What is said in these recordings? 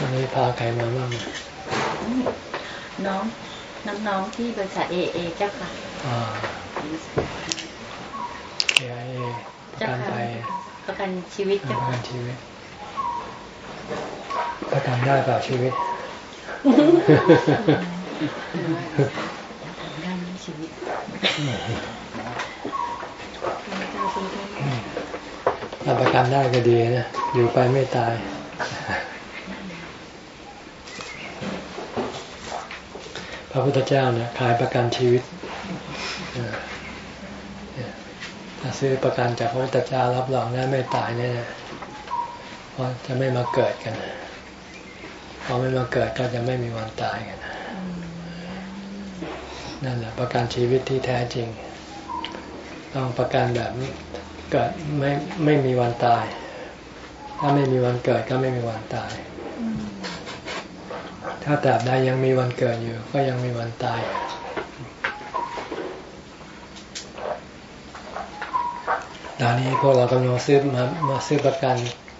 วันนี้พาใครมาบ้างน้องน้องๆที่บริษัทเอเอเจ้าค่ะอ่าเอเอประกันภัยประกันชีวิตเจ้าประกันชีวิตประกันได้เปล่าชีวิตได้ชีวิตถ้าประกันได้ก็ดีนะ อยู่ไปไม่ตายพ ระพุทธเจ้าเนี่ยขายประกันชีวิตถ้าซื้อประกันจากพระพุทธเจ้ารับรองได้ไม่ตายแน่เพราะจะไม่มาเกิดกันพอไม่มาเกิดก็จะไม่มีวันตายกันนั่นแหละประกันชีวิตที่แท้จริง ต้องประกันแบบเกิดไม่ไม่มีวันตาย ถ้าไม่มีวันเกิดก็ไม่มีวันตาย ถ้าตราบใดยังมีวันเกิดอยู่ ก็ยังมีวันตาย ตอนนี้พวกเรากำลังซื้อมามาซื้อประกัน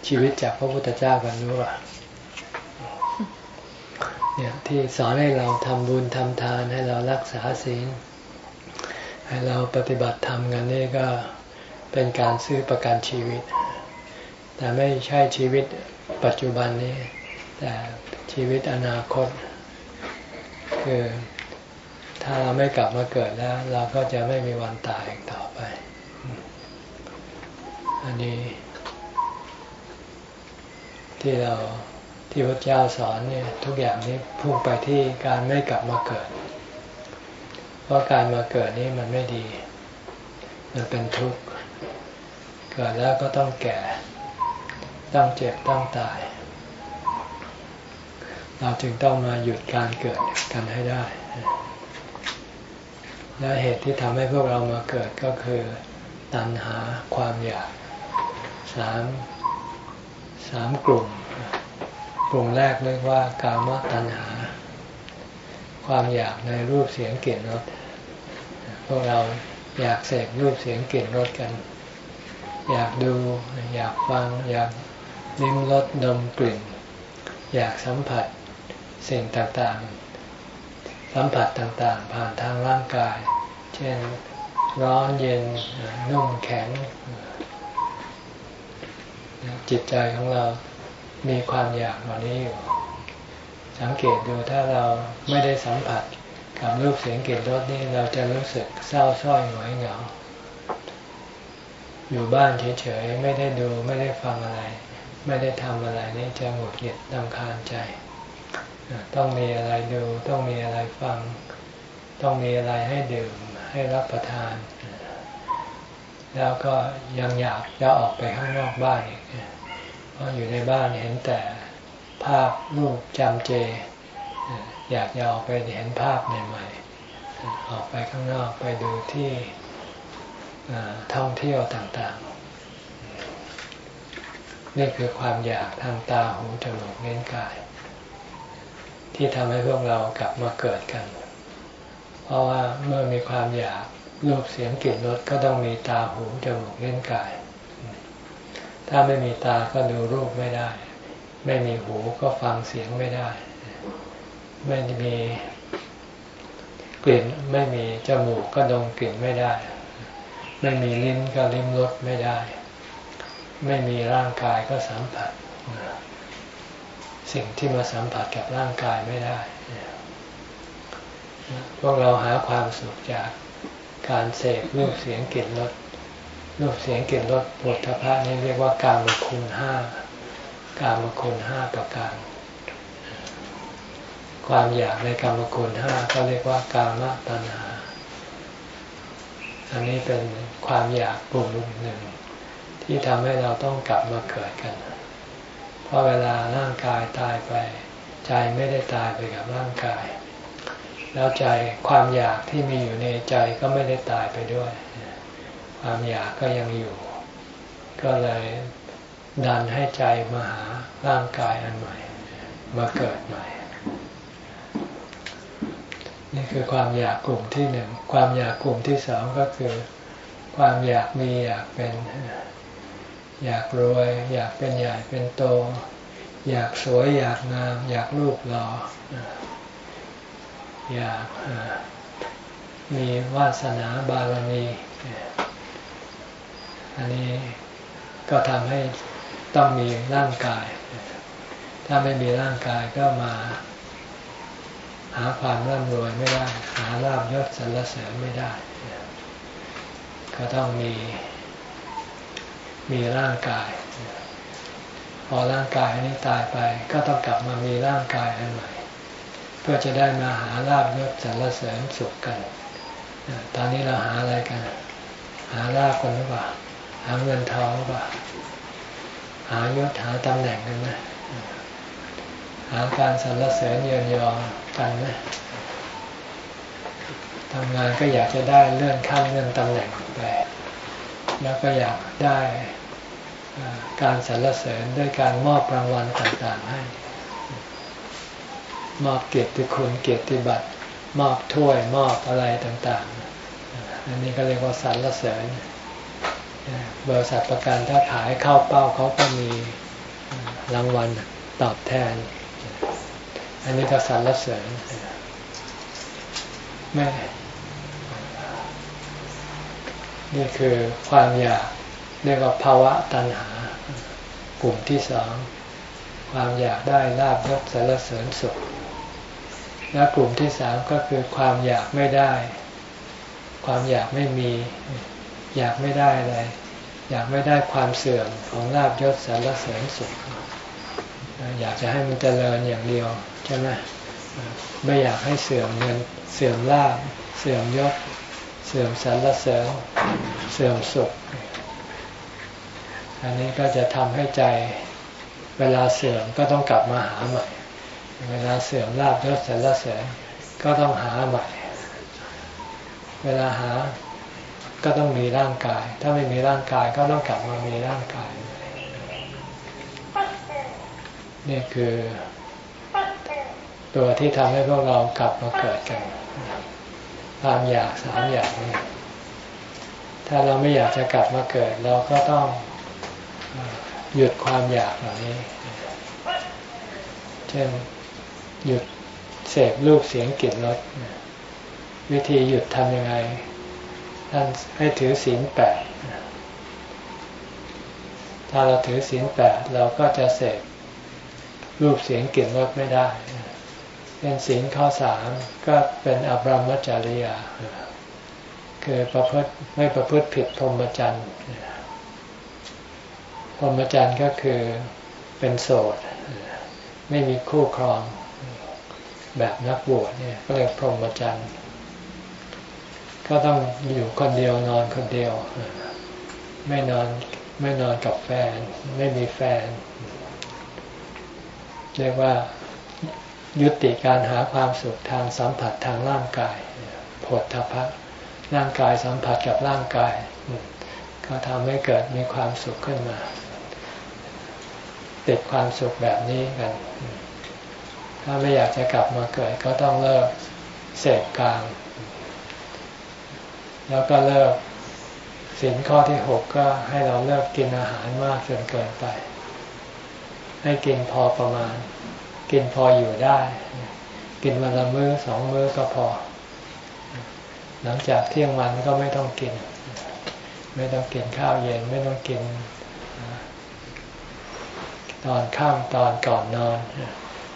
ชีวิตจากพระพุทธเจ้ากันรู้ว่าเนี่ยที่สอนให้เราทำบุญทำทานให้เรารักษาศีล ให้เราปฏิบัติธรรมกันนี่ก็เป็นการซื้อประกันชีวิต แต่ไม่ใช่ชีวิตปัจจุบันนี้ แต่ ชีวิตอนาคต คือถ้าเราไม่กลับมาเกิดแล้ว เราก็จะไม่มีวันตายอีกต่อไป อันนี้ที่เราที่พระเจ้าสอนเนี่ยทุกอย่างนี้พุ่งไปที่การไม่กลับมาเกิด เพราะการมาเกิดนี่มันไม่ดี มันเป็นทุกข์ เกิดแล้วก็ต้องแก่ ต้องเจ็บ ต้องตาย เราจึงต้องมาหยุดการเกิดกันให้ได้ และเหตุที่ทำให้พวกเรามาเกิดก็คือตัณหาความอยากสามสามกลุ่ม กลุ่มแรกเรียกว่ากามตัณหา ความอยากในรูปเสียงกลิ่นรสพวกเราอยากเสกรูปเสียงกลิ่นรสกัน อยากดู อยากฟัง อยากลิ้มรสดมกลิ่น อยากสัมผัส สิ่งต่างๆ สัมผัสต่างๆ ผ่านทางร่างกาย เช่นร้อนเย็นนุ่มแข็ง จิตใจของเรามีความอยากเหล่านี้อยู่ สังเกตดูถ้าเราไม่ได้สัมผัสกับรูปเสียงกลิ่นรสนี่เราจะรู้สึกเศร้าส้อยหงอยเหงา อยู่บ้านเฉยๆไม่ได้ดูไม่ได้ฟังอะไร ไม่ได้ทำอะไรนี่จะหงุดหงิดดำคาญใจ ต้องมีอะไรดู ต้องมีอะไรฟัง ต้องมีอะไรให้ดื่มให้รับประทาน แล้วก็ยังอยากจะออกไปข้างนอกบ้านอีกเพราะอยู่ในบ้านเห็นแต่ภาพรูปจำเจ อยากจะออกไปเห็นภาพใหม่ๆออกไปข้างนอกไปดูที่ท่องเที่ยวต่างๆ นี่คือความอยากทางตาหูจมูกเน้นกาย ที่ทำให้พวกเรากลับมาเกิดกัน เพราะว่าเมื่อมีความอยากรูปเสียงกลิ่นรสก็ต้องมีตาหูจมูกเล่นกาย ถ้าไม่มีตาก็ดูรูปไม่ได้ ไม่มีหูก็ฟังเสียงไม่ได้ ไม่มีกลิ่นไม่มีจมูกก็ดมกลิ่นไม่ได้ ไม่มีลิ้นก็ลิ้มรสไม่ได้ ไม่มีร่างกายก็สัมผัส สิ่งที่มาสัมผัสกับร่างกายไม่ได้พวกเราหาความสุขจากการเสกรูปเสียงกลิ่นรสรูปเสียงกลิ่นรสปุถะพะนี่เรียกว่าการมคุณห้าการมคุณห้าประการ ความอยากในกรรมคุณห้าก็เรียกว่ากามตัณหาอันนี้เป็นความอยากกลุ่มหนึ่งที่ทำให้เราต้องกลับมาเกิดกัน เพราะเวลาร่างกายตายไป ใจไม่ได้ตายไปกับร่างกาย แล้วใจความอยากที่มีอยู่ในใจก็ไม่ได้ตายไปด้วย ความอยากก็ยังอยู่ ก็เลยดันให้ใจมาหาร่างกายอันใหม่ มาเกิดใหม่ นี่คือความอยากกลุ่มที่หนึ่ง ความอยากกลุ่มที่สองก็คือ ความอยากมีอยากเป็น อยากรวย อยากเป็นใหญ่เป็นโต อยากสวย อยากงาม อยากรูปหล่ออยากมีวาสนาบารมีอันนี้ก็ทำให้ต้องมีร่างกาย ถ้าไม่มีร่างกายก็มา หาความร่ำรวยไม่ได้ หาลาบยศสรรเสริญไม่ได้ ก็ต้องมี มีร่างกาย พอร่างกายนี้ตายไปก็ต้องกลับมามีร่างกายอันใหม่ เพื่อจะได้มาหาลาบยศสรรเสริญสุขกัน ตอนนี้เราหาอะไรกัน หาลาบกันหรือเปล่า หาเงินทองหรือเปล่า หายศหาตำแหน่งกันไหมหาการสรรเสริญเยินยอกันไหมทำงานก็อยากจะได้เลื่อนขั้นเลื่อนตำแหน่งไป แล้วก็อยากได้ การสรรเสริญด้วยการมอบรางวัลต่างๆให้ มอบเกียรติคุณเกียรติบัตรมอบถ้วยมอบอะไรต่างๆ อันนี้ก็เรียกว่าสรรเสริญบริษัทประกันถ้าขายเข้าเป้าเขาก็มีรางวัลตอบแทน อันนี้ก็สรรเสริญแม่นี่คือความอยาก เรียกว่าภาวะตัณหา กลุ่มที่สองความอยากได้ลาบยศสารเสริญสุข และกลุ่มที่สามก็คือความอยากไม่ได้ ความอยากไม่มี อยากไม่ได้อะไร อยากไม่ได้ความเสื่อมของลาบยศสารเสริญสุข อยากจะให้มันเจริญอย่างเดียวใช่ไหมไม่อยากให้เสื่อมเงินเสื่อมลาบ เสื่อมยศ เสื่อมสรรเสริญ เสื่อมสุข อันนี้ก็จะทำให้ใจเวลาเสื่อมก็ต้องกลับมาหาใหม่ เวลาเสื่อมลาบยศสรรเสริญก็ต้องหาใหม่ เวลาหาก็ต้องมีร่างกาย ถ้าไม่มีร่างกายก็ต้องกลับมามีร่างกาย นี่คือตัวที่ทำให้พวกเรากลับมาเกิดกันความอยากสามอย่างนี้ถ้าเราไม่อยากจะกลับมาเกิด เราก็ต้อง หยุดความอยากเหล่านี้ เช่นหยุดเสพรูปเสียงกลิ่นรสวิธีหยุดทำยังไงท่านให้ถือศีลแปดถ้าเราถือศีลแปดเราก็จะเสพรูปเสียงกลิ่นรสไม่ได้เป็นศีลข้อสามก็เป็นอบรมจริยา คือประพฤติไม่ประพฤติผิดพรหมจรรย์ พรหมจรรย์ก็คือเป็นโสด ไม่มีคู่ครองแบบนักบวชเนี่ยก็เรียกพรหมจรรย์ก็ต้องอยู่คนเดียวนอนคนเดียว ไม่นอนไม่นอนกับแฟน ไม่มีแฟน เรียกว่ายุติการหาความสุขทางสัมผัสทางร่างกายผลทพะร่างกายสัมผัสกับร่างกาย ก็ทำให้เกิดมีความสุขขึ้นมา ติดความสุขแบบนี้กัน ถ้าไม่อยากจะกลับมาเกิดก็ต้องเลิกเสพกามแล้วก็เลิกสินข้อที่หกก็ให้เราเลิกกินอาหารมากจนเกินไป ให้กินพอประมาณ กินพออยู่ได้ กินวันละมื้อสองมื้อก็พอ หลังจากเที่ยงวันก็ไม่ต้องกิน ไม่ต้องกินข้าวเย็น ไม่ต้องกิน ตอนข้ามตอนก่อนนอน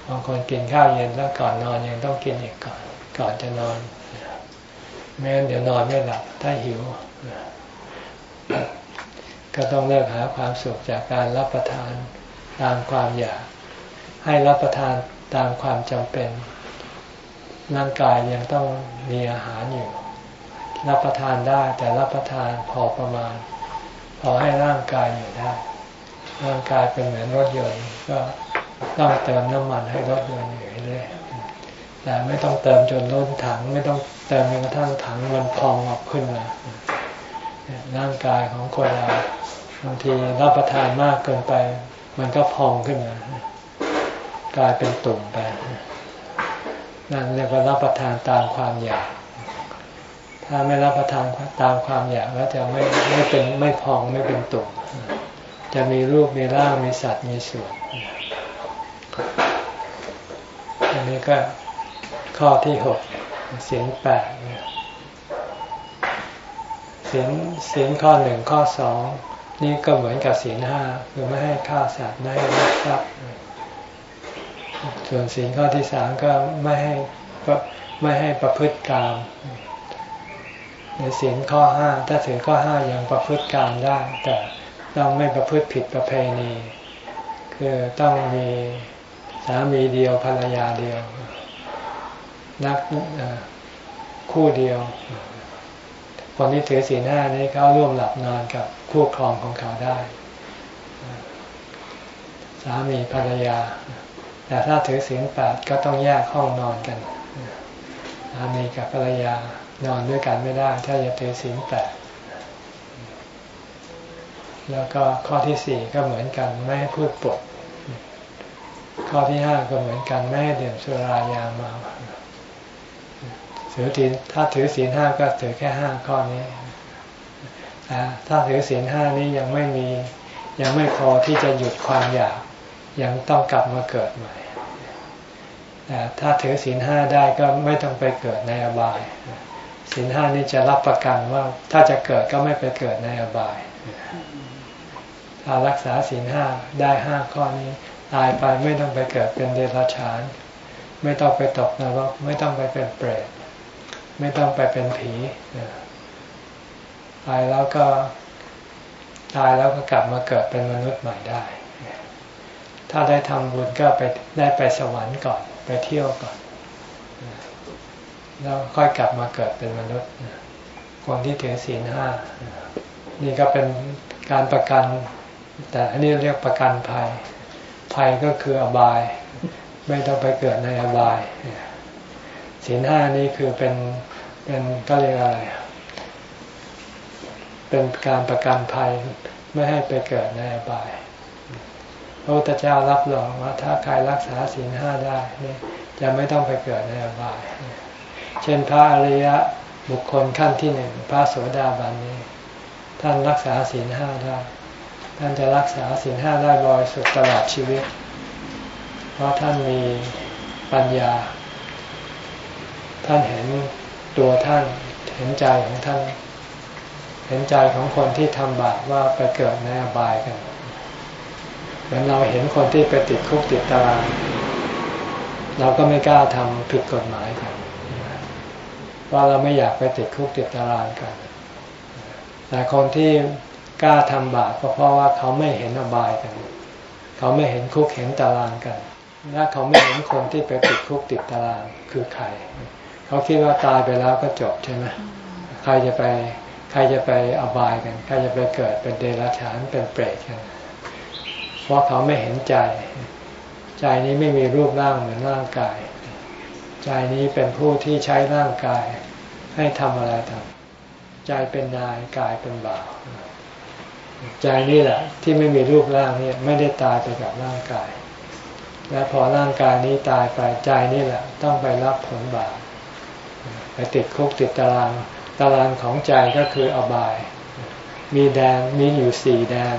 บางคนกินข้าวเย็นแล้วก่อนนอนยังต้องกินอีกก่อนก่อนจะนอนไม่งั้นเดี๋ยวนอนไม่หลับถ้าหิว ก็ต้องเลิกหาความสุขจากการรับประทานตามความอยาก ให้รับประทานตามความจำเป็น ร่างกายยังต้องมีอาหารอยู่ รับประทานได้แต่รับประทานพอประมาณ พอให้ร่างกายอยู่ได้ ร่างกายเป็นเหมือนรถยนต์ก็ต้องเติมน้ำมันให้รถยนต์อยู่เรื่อยแต่ไม่ต้องเติมจนล้นถัง ไม่ต้องเติมจนกระทั่งถังมันพองออกขึ้นมาร่างกายของคนเราบางทีรับประทานมากเกินไป มันก็พองขึ้นมากลายเป็นตุ่มไปนั่นเรียกว่ารับประทานตามความอยาก ถ้าไม่รับประทานตามความอยากแล้วจะไม่ไม่เป็นไม่พองไม่เป็นตุ่ม จะมีรูปมีร่างมีสัตว์มีส่วนอันี่ก็ข้อที่หกศีลแปดศีลศีลข้อหนึ่งข้อสองนี่ก็เหมือนกับศีลห้าคือไม่ให้ฆ่าสัตว์ไม่ให้ลักทรัพย์ส่วนศีลข้อที่สามก็ไม่ให้ไม่ให้ประพฤติกรรมในศีลข้อห้าถ้าถึงข้อห้ายังประพฤติกรรมได้แต่ ต้องไม่ประพฤติผิดประเพณี คือต้องมีสามีเดียวภรรยาเดียว นักคู่เดียว คนที่ถือศีลห้านี้เขาร่วมหลับนอนกับคู่ครองของเขาได้ สามีภรรยา แต่ถ้าถือศีลแปดก็ต้องแยกห้องนอนกันสามีกับภรรยานอนด้วยกันไม่ได้ ถ้าจะถือศีลแปด แล้วก็ข้อที่สี่ก็เหมือนกันไม่ให้พูดปด ข้อที่ห้าก็เหมือนกันไม่ให้ดื่มสุรายาเมาถือศีลถ้าถือศีลห้าก็ถือแค่ห้าข้อนี้ถ้าถือศีลห้านี้ยังไม่มียังไม่พอที่จะหยุดความอยากยังต้องกลับมาเกิดใหม่แต่ถ้าถือศีลห้าได้ก็ไม่ต้องไปเกิดในอบายศีลห้านี้จะรับประกันว่าถ้าจะเกิดก็ไม่ไปเกิดในอบาย รักษาศีลห้าได้ห้าข้อนี้ ตายไปไม่ต้องไปเกิดเป็นเดรัจฉาน ไม่ต้องไปตกนรกไม่ต้องไปเป็นเปรตไม่ต้องไปเป็นผีตายแล้วก็ตายแล้วก็กลับมาเกิดเป็นมนุษย์ใหม่ได้ ถ้าได้ทำบุญก็ไปได้ไปสวรรค์ก่อนไปเที่ยวก่อน แล้วค่อยกลับมาเกิดเป็นมนุษย์คนที่ถือศีลห้านี่ก็เป็นการประกัน แต่อันนี้เรียกประกันภัย ภัยก็คืออบาย ไม่ต้องไปเกิดในอบายศีลห้านี้คือเป็นเป็นก็เรียกอะไร เป็นการประกันภัยไม่ให้ไปเกิดในอบาย พระพุทธเจ้ารับรองว่าถ้าใครรักษาศีลห้าได้นี่จะไม่ต้องไปเกิดในอบาย เช่นพระอริยะบุคคลขั้นที่หนึ่งพระโสดาบันนี้ ท่านรักษาศีลห้าได้ ท่านจะรักษาศีลห้าได้บริสุทธิ์ตลอดชีวิต เพราะท่านมีปัญญา ท่านเห็นตัวท่านเห็นใจของท่าน เห็นใจของคนที่ทำบาปว่าไปเกิดในอบายกันเหมือนเราเห็นคนที่ไปติดคุกติดตารางเราก็ไม่กล้าทำผิดกฎหมายกันว่าเราไม่อยากไปติดคุกติดตารางกันแต่คนที่ กล้าทำบาปก็เพราะว่าเขาไม่เห็นอบายกัน เขาไม่เห็นคุกเห็นตารางกัน และเขาไม่เห็นคนที่ไปติดคุกติดตารางคือใคร เขาคิดว่าตายไปแล้วก็จบใช่ไหมใครจะไปใครจะไปอบายกัน ใครจะไปเกิดเป็นเดรัจฉานเป็นเปรตกัน เพราะเขาไม่เห็นใจ ใจนี้ไม่มีรูปร่างเหมือนร่างกาย ใจนี้เป็นผู้ที่ใช้ร่างกายให้ทำอะไรทำใจเป็นนายกายเป็นบ่าว ใจนี่แหละ ที่ไม่มีรูปร่างนี่ไม่ได้ตายไปกับร่างกาย และพอร่างกายนี้ตายไปใจนี่แหละ ต้องไปรับผลบาปไปติดคุกติดตารางตารางของใจก็คืออบาย มีแดนมีอยู่สี่แดน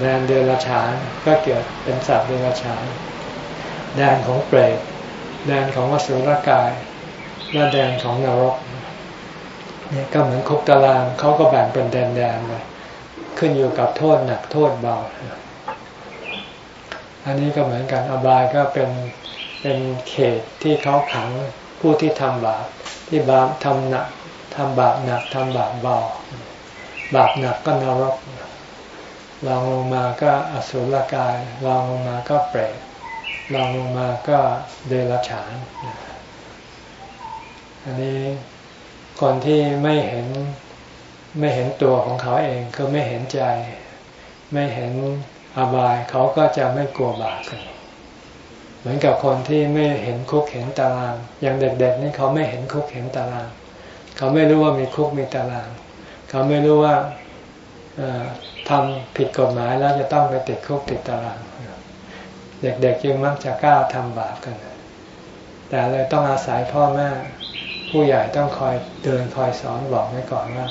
แดนเดรัจฉานก็เกิดเป็นสัตว์เดรัจฉานแดนของเปรตแดนของวสุรกาย และแดนของนรกนี่ก็เหมือนคุกตารางเขาก็แบ่งเป็นแดนแดนไป ขึ้นอยู่กับโทษหนักโทษเบา อันนี้ก็เหมือนกันอบายก็เป็นเป็นเขตที่เขาขังผู้ที่ทำบาปที่บาปทำหนักทำบาปหนักทำบาปเบา บาปหนักก็นรกลองลงมาก็อสุรกายลองลงมาก็เปรตลองลงมาก็เดรัจฉานอันนี้คนที่ไม่เห็น ไม่เห็นตัวของเขาเองก็ไม่เห็นใจ ไม่เห็นอบายเขาก็จะไม่กลัวบาปกัน เหมือนกับคนที่ไม่เห็นคุกเห็นตาราง อย่างเด็กๆนี่เขาไม่เห็นคุกเห็นตาราง เขาไม่รู้ว่ามีคุกมีตาราง เขาไม่รู้ว่าทำผิดกฎหมายแล้วจะต้องไปติดคุกติดตาราง เด็กๆจึงมักจะกล้าทำบาปกัน แต่เลยต้องอาศัยพ่อแม่ผู้ใหญ่ต้องคอยเดินคอยสอนบอกไว้ก่อนว่า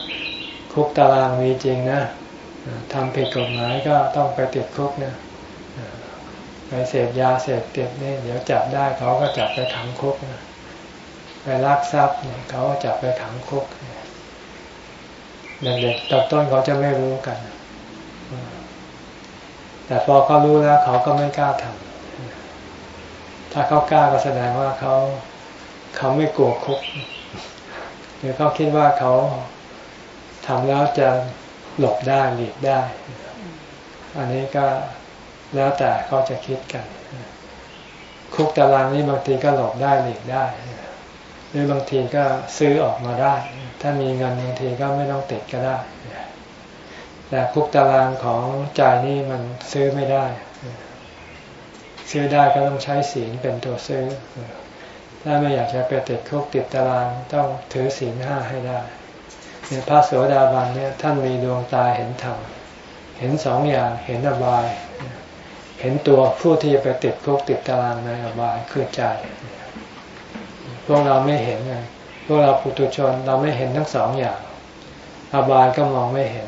คุกตารางมีจริงนะทำผิดกฎหมายก็ต้องไปติดคุกนะไปเสพยาเสพติดนี่เดี๋ยวจับได้เขาก็จับไปขังคุกนะไปลักทรัพย์เนี่ยเขาก็จับไปขังคุกเด็กๆตอนต้นเขาจะไม่รู้กัน แต่พอเขารู้แล้วเขาก็ไม่กล้าทำถ้าเขากล้าก็แสดงว่าเขาเขาไม่กลัวคุกหรือเขาคิดว่าเขา ทำแล้วจะหลบได้หลีกได้ อันนี้ก็แล้วแต่เขาจะคิดกัน คุกตารางนี้บางทีก็หลบได้หลีกได้ หรือบางทีก็ซื้อออกมาได้ ถ้ามีเงินบางทีก็ไม่ต้องติดก็ได้ แต่คุกตารางของใจนี่มันซื้อไม่ได้ ซื้อได้ก็ต้องใช้ศีลเป็นตัวซื้อ ถ้าไม่อยากจะไปติดคุกติดตารางต้องถือศีลห้าให้ได้ พระโสดาบันเนี่ยท่านมีดวงตาเห็นธรรมเห็นสองอย่างเห็นอบาย เห็นตัวผู้ที่ไปติดคุกติดตารางในอบายคือใจ พวกเราไม่เห็นไงพวกเราปุถุชนเราไม่เห็นทั้งสองอย่าง อบายก็มองไม่เห็น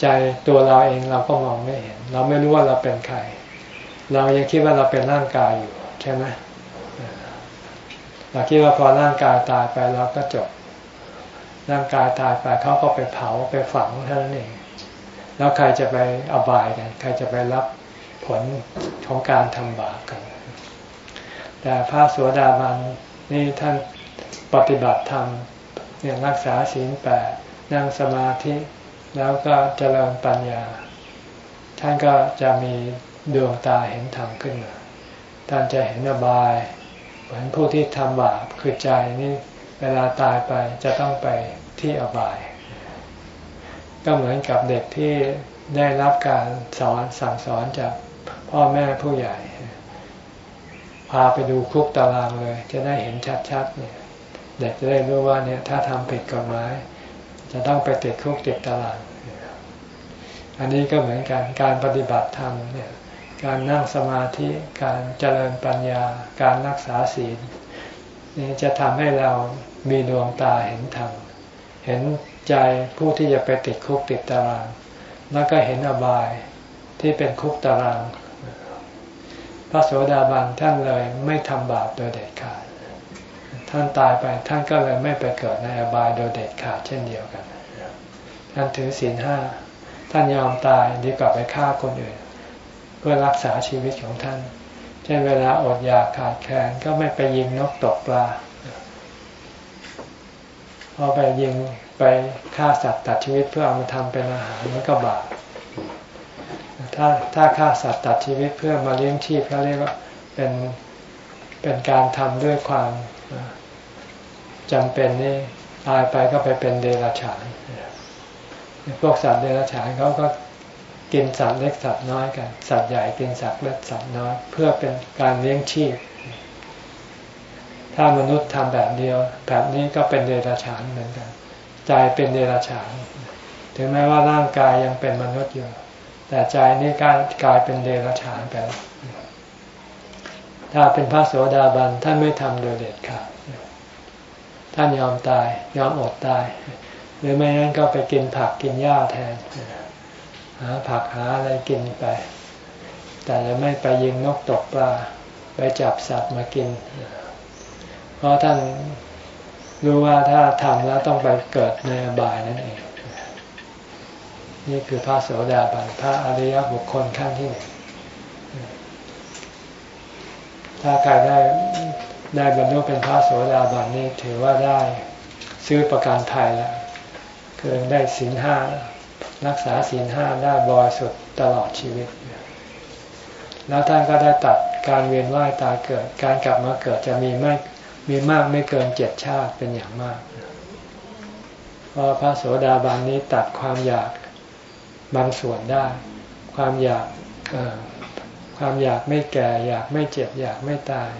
ใจตัวเราเองเราก็มองไม่เห็น เราไม่รู้ว่าเราเป็นใคร เรายังคิดว่าเราเป็นร่างกายอยู่ใช่ไหมเราคิดว่าพอร่างกายตายไปเราก็จบ ร่างกายตายไปเขาก็ไปเผาไปฝังเท่านั้นเอง แล้วใครจะไปอบายกัน ใครจะไปรับผลของการทำบาปกัน แต่พระสวสดาบันนี่ท่านปฏิบัติธรรมเนี่ยรักษาศีลแปดนั่งสมาธิแล้วก็เจริญปัญญา ท่านก็จะมีดวงตาเห็นธรรมขึ้นมาท่านจะเห็นอบาย เหมือนผู้ที่ทำบาปคือใจนี่เวลาตายไปจะต้องไป ที่อบาย ก็เหมือนกับเด็กที่ได้รับการสอนสั่งสอนจากพ่อแม่ผู้ใหญ่ พาไปดูคุกตารางเลย จะได้เห็นชัดๆเนี่ยเด็กจะได้รู้ว่าเนี่ยถ้าทำผิดกฎหมายจะต้องไปติดคุกติดตาราง อันนี้ก็เหมือนกันการปฏิบัติธรรมเนี่ยการนั่งสมาธิการเจริญปัญญา การรักษาศีลนี่จะทำให้เรามีดวงตาเห็นธรรม เห็นใจผู้ที่จะไปติดคุกติดตาราง แล้วก็เห็นอบายที่เป็นคุกตาราง พระโสดาบันท่านเลยไม่ทำบาปโดยเด็ดขาด ท่านตายไปท่านก็เลยไม่ไปเกิดในอบายโดยเด็ดขาดเช่นเดียวกัน ท่านถือศีลห้า ท่านยอมตายดีกว่าไปฆ่าคนอื่น เพื่อรักษาชีวิตของท่าน เช่นเวลาอดอยากขาดแคลนก็ไม่ไปยิงนกตกปลา พอไปยิงไปฆ่าสัตว์ตัดชีวิตเพื่อเอามาทำเป็นอาหารมันก็บาปถ้าถ้าฆ่าสัตว์ตัดชีวิตเพื่อมาเลี้ยงชีพเขาเรียกว่าเป็นเป็นการทำด้วยความจำเป็นนี่ตายไปก็ไปเป็นเดรัจฉานพวกสัตว์เดรัจฉานเขาก็กินสัตว์เล็กสัตว์น้อยกัน สัตว์ใหญ่กินสัตว์เล็กสัตว์น้อย เพื่อเป็นการเลี้ยงชีพ ถ้ามนุษย์ทำแบบเดียว แบบนี้ก็เป็นเดรัจฉานเหมือนกัน ใจเป็นเดรัจฉาน ถึงแม้ว่าร่างกายยังเป็นมนุษย์อยู่ แต่ใจนี่กลายกลายเป็นเดรัจฉานไปแล้วถ้าเป็นพระโสดาบันท่านไม่ทำโดยเด็ดขาดท่านยอมตาย ยอมอดตาย หรือไม่งั้นก็ไปกินผักกินหญ้าแทนหาผักหาอะไรกินไป แต่จะไม่ไปยิงนกตกปลา ไปจับสัตว์มากินเพราะท่านรู้ว่าถ้าทำแล้วต้องไปเกิดในอบายนั่นเอง นี่คือพระโสดาบันพระอริยบุคคลขั้นที่หนึ่งถ้าใครได้ได้บรรลุเป็นพระโสดาบันนี่ถือว่าได้ซื้อประกันภัยแล้วคือได้ศีลห้ารักษาศีลห้าได้บริสุทธิ์ตลอดชีวิต แล้วท่านก็ได้ตัดการเวียนว่ายตายเกิด การกลับมาเกิดจะมีไม่ มีมากไม่เกินเจ็ดชาติเป็นอย่างมากเพราะพระโสดาบันนี้ตัดความอยากบางส่วนได้ ความอยากความอยากไม่แก่ อยากไม่เจ็บ อยากไม่ตาย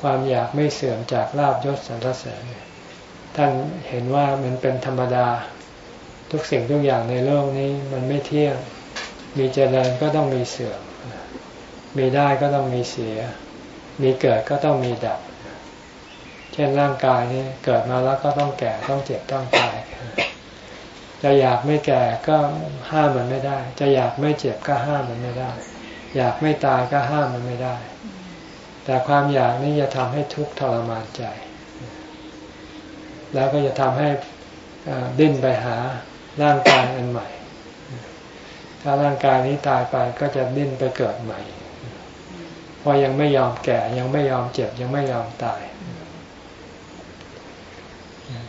ความอยากไม่เสื่อมจากลาบยศสรรเสริญท่านเห็นว่ามันเป็นธรรมดา ทุกสิ่งทุกอย่างในโลกนี้มันไม่เที่ยง มีเจริญก็ต้องมีเสื่อม มีได้ก็ต้องมีเสีย มีเกิดก็ต้องมีดับ เช่นร่างกายนี้เกิดมาแล้วก็ต้องแก่ต้องเจ็บต้องตายจะอยากไม่แก่ก็ห้ามมันไม่ได้ จะอยากไม่เจ็บก็ห้ามมันไม่ได้ อยากไม่ตายก็ห้ามมันไม่ได้ แต่ความอยากนี่จะทำให้ทุกข์ทรมานใจ แล้วก็จะทำให้ดิ้นไปหาร่างกายอันใหม่ ถ้าร่างกายนี้ตายไปก็จะดิ้นไปเกิดใหม่ เพราะยังไม่ยอมแก่ยังไม่ยอมเจ็บยังไม่ยอมตาย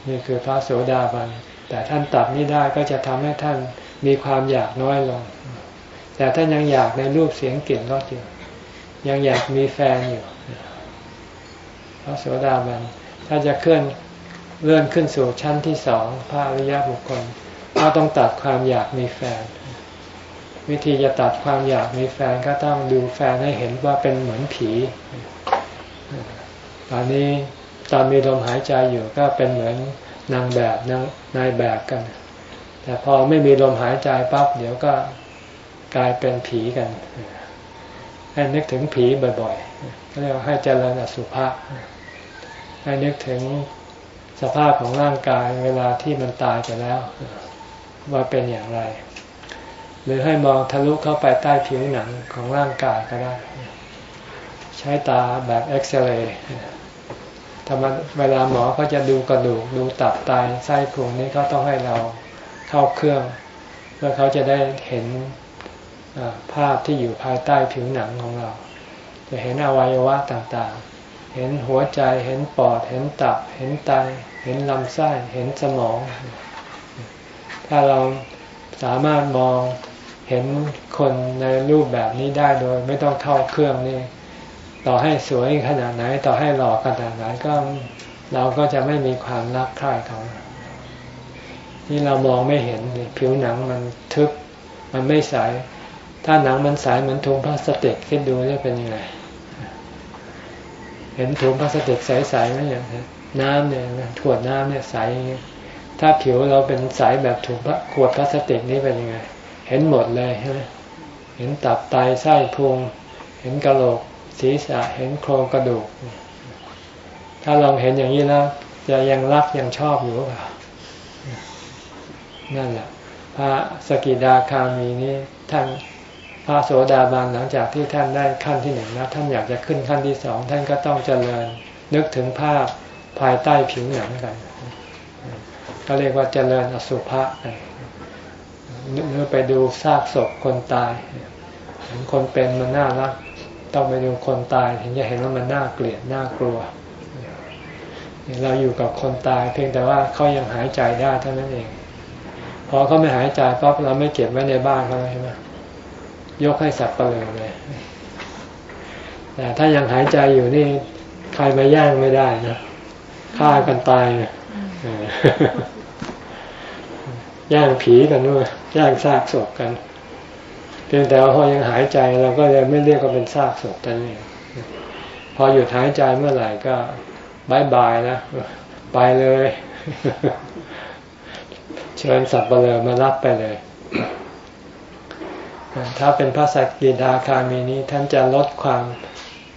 นี่คือพระโสดาบัน แต่ท่านตัดนี้ได้ก็จะทำให้ท่านมีความอยากน้อยลง แต่ท่านยังอยากในรูปเสียงกลิ่นรสอยู่ ยังอยากมีแฟนอยู่พระโสดาบัน ถ้าจะเคลื่อนเลื่อนขึ้นสู่ชั้นที่สองพระอริยบุคคลก็ต้องตัดความอยากมีแฟน วิธีจะตัดความอยากมีแฟนก็ต้องดูแฟนให้เห็นว่าเป็นเหมือนผี ตอนนี้ ตอนมีลมหายใจอยู่ก็เป็นเหมือนนางแบบนางนายแบบกัน แต่พอไม่มีลมหายใจปั๊บเดี๋ยวก็กลายเป็นผีกันให้นึกถึงผีบ่อยๆเรียกว่าให้เจริญอสุภะให้นึกถึงสภาพของร่างกายเวลาที่มันตายไปแล้ว ว่าเป็นอย่างไร หรือให้มองทะลุเข้าไปใต้ผิวหนังของร่างกายก็ได้ ใช้ตาแบบเอ็กซเรย์ ธรรมเวลาหมอเขาจะดูกระดูกดูตับไตไส้พุงนี้เขาต้องให้เราเข้าเครื่อง เพื่อเขาจะได้เห็นภาพที่อยู่ภายใต้ผิวหนังของเรา จะเห็นอวัยวะต่างๆ เห็นหัวใจเห็นปอด เห็นตับ เห็นไต เห็นลำไส้เห็นสมอง ถ้าเราสามารถมองเห็นคนในรูปแบบนี้ได้โดย ไม่ต้องเข้าเครื่องนี่ ต่อให้สวยขนาดไหน ต่อให้หล่อขนาดไหนก็เราก็จะไม่มีความรักใคร่เขาที่เรามองไม่เห็นผิวหนังมันทึบมันไม่ใส ถ้าหนังมันใสเหมือนถุงพลาสติกคิดดูจะเป็นยังไง เห็นถุงพลาสติกใสๆไหมอย่างน้ำเนี่ยขวดน้ำเนี่ยใสถ้าผิวเราเป็นใสแบบถุงขวดพลาสติกนี่เป็นยังไง เห็นหมดเลยใช่ไหมเห็นตับไตไส้พุง เห็นกระโหลก ศีรษะเห็นโครงกระดูก ถ้าลองเห็นอย่างนี้แล้วจะยังรักยังชอบอยู่หรือเปล่านั่นแหละพระสกิดาคามีนี้ท่านพระโสดาบันหลังจากที่ท่านได้ขั้นที่หนึ่งแล้วท่านอยากจะขึ้นขั้นที่สองท่านก็ต้องเจริญนึกถึงภาพภายใต้ผิวหนังกัน ก็เรียกว่าเจริญอสุภะนึกไปดูซากศพคนตายเห็นคนเป็นมันน่ารัก ต้องไปดูคนตายถึงจะเห็นว่ามันน่าเกลียดน่ากลัว เราอยู่กับคนตายเพียงแต่ว่าเขายังหายใจได้เท่านั้นเอง พอเขาไม่หายใจปั๊บเราไม่เก็บไว้ในบ้านเขาใช่ไหมยกให้สัตว์เปลือยเลยแต่ถ้ายังหายใจอยู่นี่ใครมาย่างไม่ได้นะฆ่ากันตายย่างผีกันด้วยย่างซากศพกัน พียงแต่ว่าพอยังหายใจเราก็จะไม่เรียกว่าเป็นซากศพนั่นเองพอหยุดหายใจเมื่อไหร่ก็บายบายนะไปเลย เชิญสัตว์เบลอมารับไปเลย ถ้าเป็นพระสักกิดาคามีนี้ ท่านจะลดความ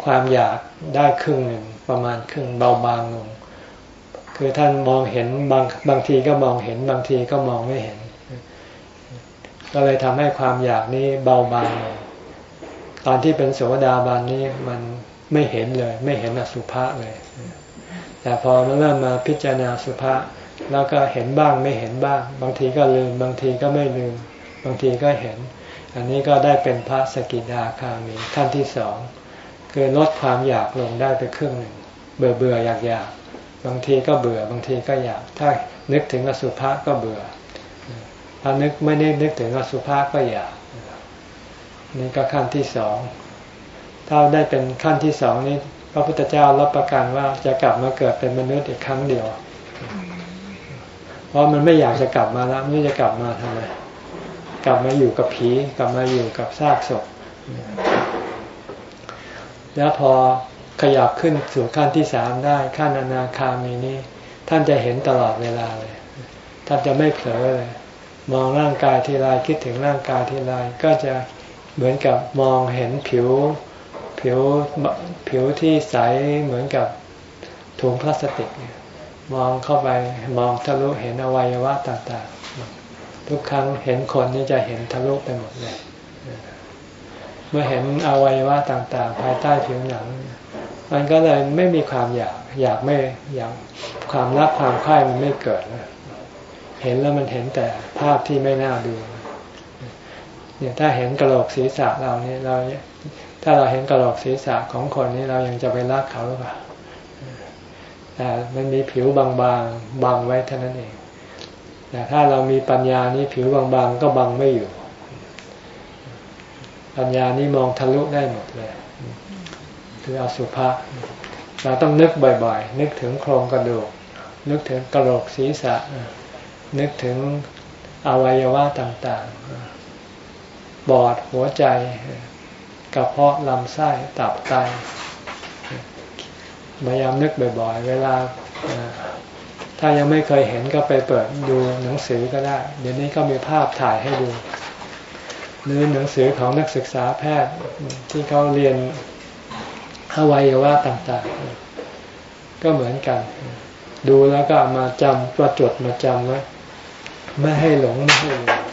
ความอยากได้ครึ่งหนึ่งประมาณครึ่งเบาบางลง คือท่านมองเห็นบางบางทีก็มองเห็นบางทีก็มองไม่เห็น ก็เลยทำให้ความอยากนี้เบาบางตอนที่เป็นโสดาบันนี้มันไม่เห็นเลย ไม่เห็นอสุภะเลย แต่พอมันเริ่มมาพิจารณาสุภะแล้วก็เห็นบ้างไม่เห็นบ้าง บางทีก็ลืม บางทีก็ไม่ลืม บางทีก็เห็น อันนี้ก็ได้เป็นพระสกิทาคามีขั้นที่สองคือลดความอยากลงได้ไปครึ่งหนึ่งเบื่อเบื่ออยากอยากบางทีก็เบื่อบางทีก็อยาก ถ้านึกถึงอสุภะก็เบื่อ ถ้านึกไม่ได้นึกถึงอสุภะก็อยากนี่ก็ขั้นที่สองถ้าได้เป็นขั้นที่สองนี้พระพุทธเจ้ารับประกันว่าจะกลับมาเกิดเป็นมนุษย์อีกครั้งเดียว เพราะมันไม่อยากจะกลับมาแล้วไม่จะกลับมาทำไมกลับมาอยู่กับผีกลับมาอยู่กับซากศพแล้วพอขยับขึ้นสู่ขั้นที่สามได้ขั้นอนาคามีนี้ ท่านจะเห็นตลอดเวลาเลย ท่านจะไม่เผลอเลย มองร่างกายทีไรคิดถึงร่างกายทีไรก็จะเหมือนกับมองเห็นผิวผิวผิวที่ใสเหมือนกับถุงพลาสติกมองเข้าไปมองทะลุเห็นอวัยวะต่างๆ ทุกครั้งเห็นคนนี่จะเห็นทะลุไปหมดเลยมมื่อเห็นอวัยวะต่างๆ ภายใต้ผิวหนัง มันก็เลยไม่มีความอยากอยากไม่อยากความรักความใคร่มันไม่เกิด เห็นแล้วมันเห็นแต่ภาพที่ไม่น่าดูเนี่ยถ้าเห็นกระโหลกศีรษะเราเนี่ยเรา ถ้าเราเห็นกระโหลกศีรษะของคนนี้เรายังจะไปรักเขาหรือเปล่าแต่มันมีผิวบางๆบังไว้เท่านั้นเอง แต่ถ้าเรามีปัญญานี้ผิวบางๆก็บังไม่อยู่ ปัญญานี้มองทะลุได้หมดเลย คืออสุภะเราต้องนึกบ่อยๆ นึกถึงโครงกระดูก นึกถึงกระโหลกศีรษะ นึกถึงอวัยวะต่างๆ บอดหัวใจกระเพาะลำไส้ตับไตพยายามนึกบ่อยๆ เวลาถ้ายังไม่เคยเห็นก็ไปเปิดดูหนังสือก็ได้ เดี๋ยวนี้ก็มีภาพถ่ายให้ดู หรือหนังสือของนักศึกษาแพทย์ที่เขาเรียนอวัยวะต่างๆ ก็เหมือนกัน ดูแล้วก็มาจำประจดมาจำไว้ ไม่ให้หลงไม่ให้ลืม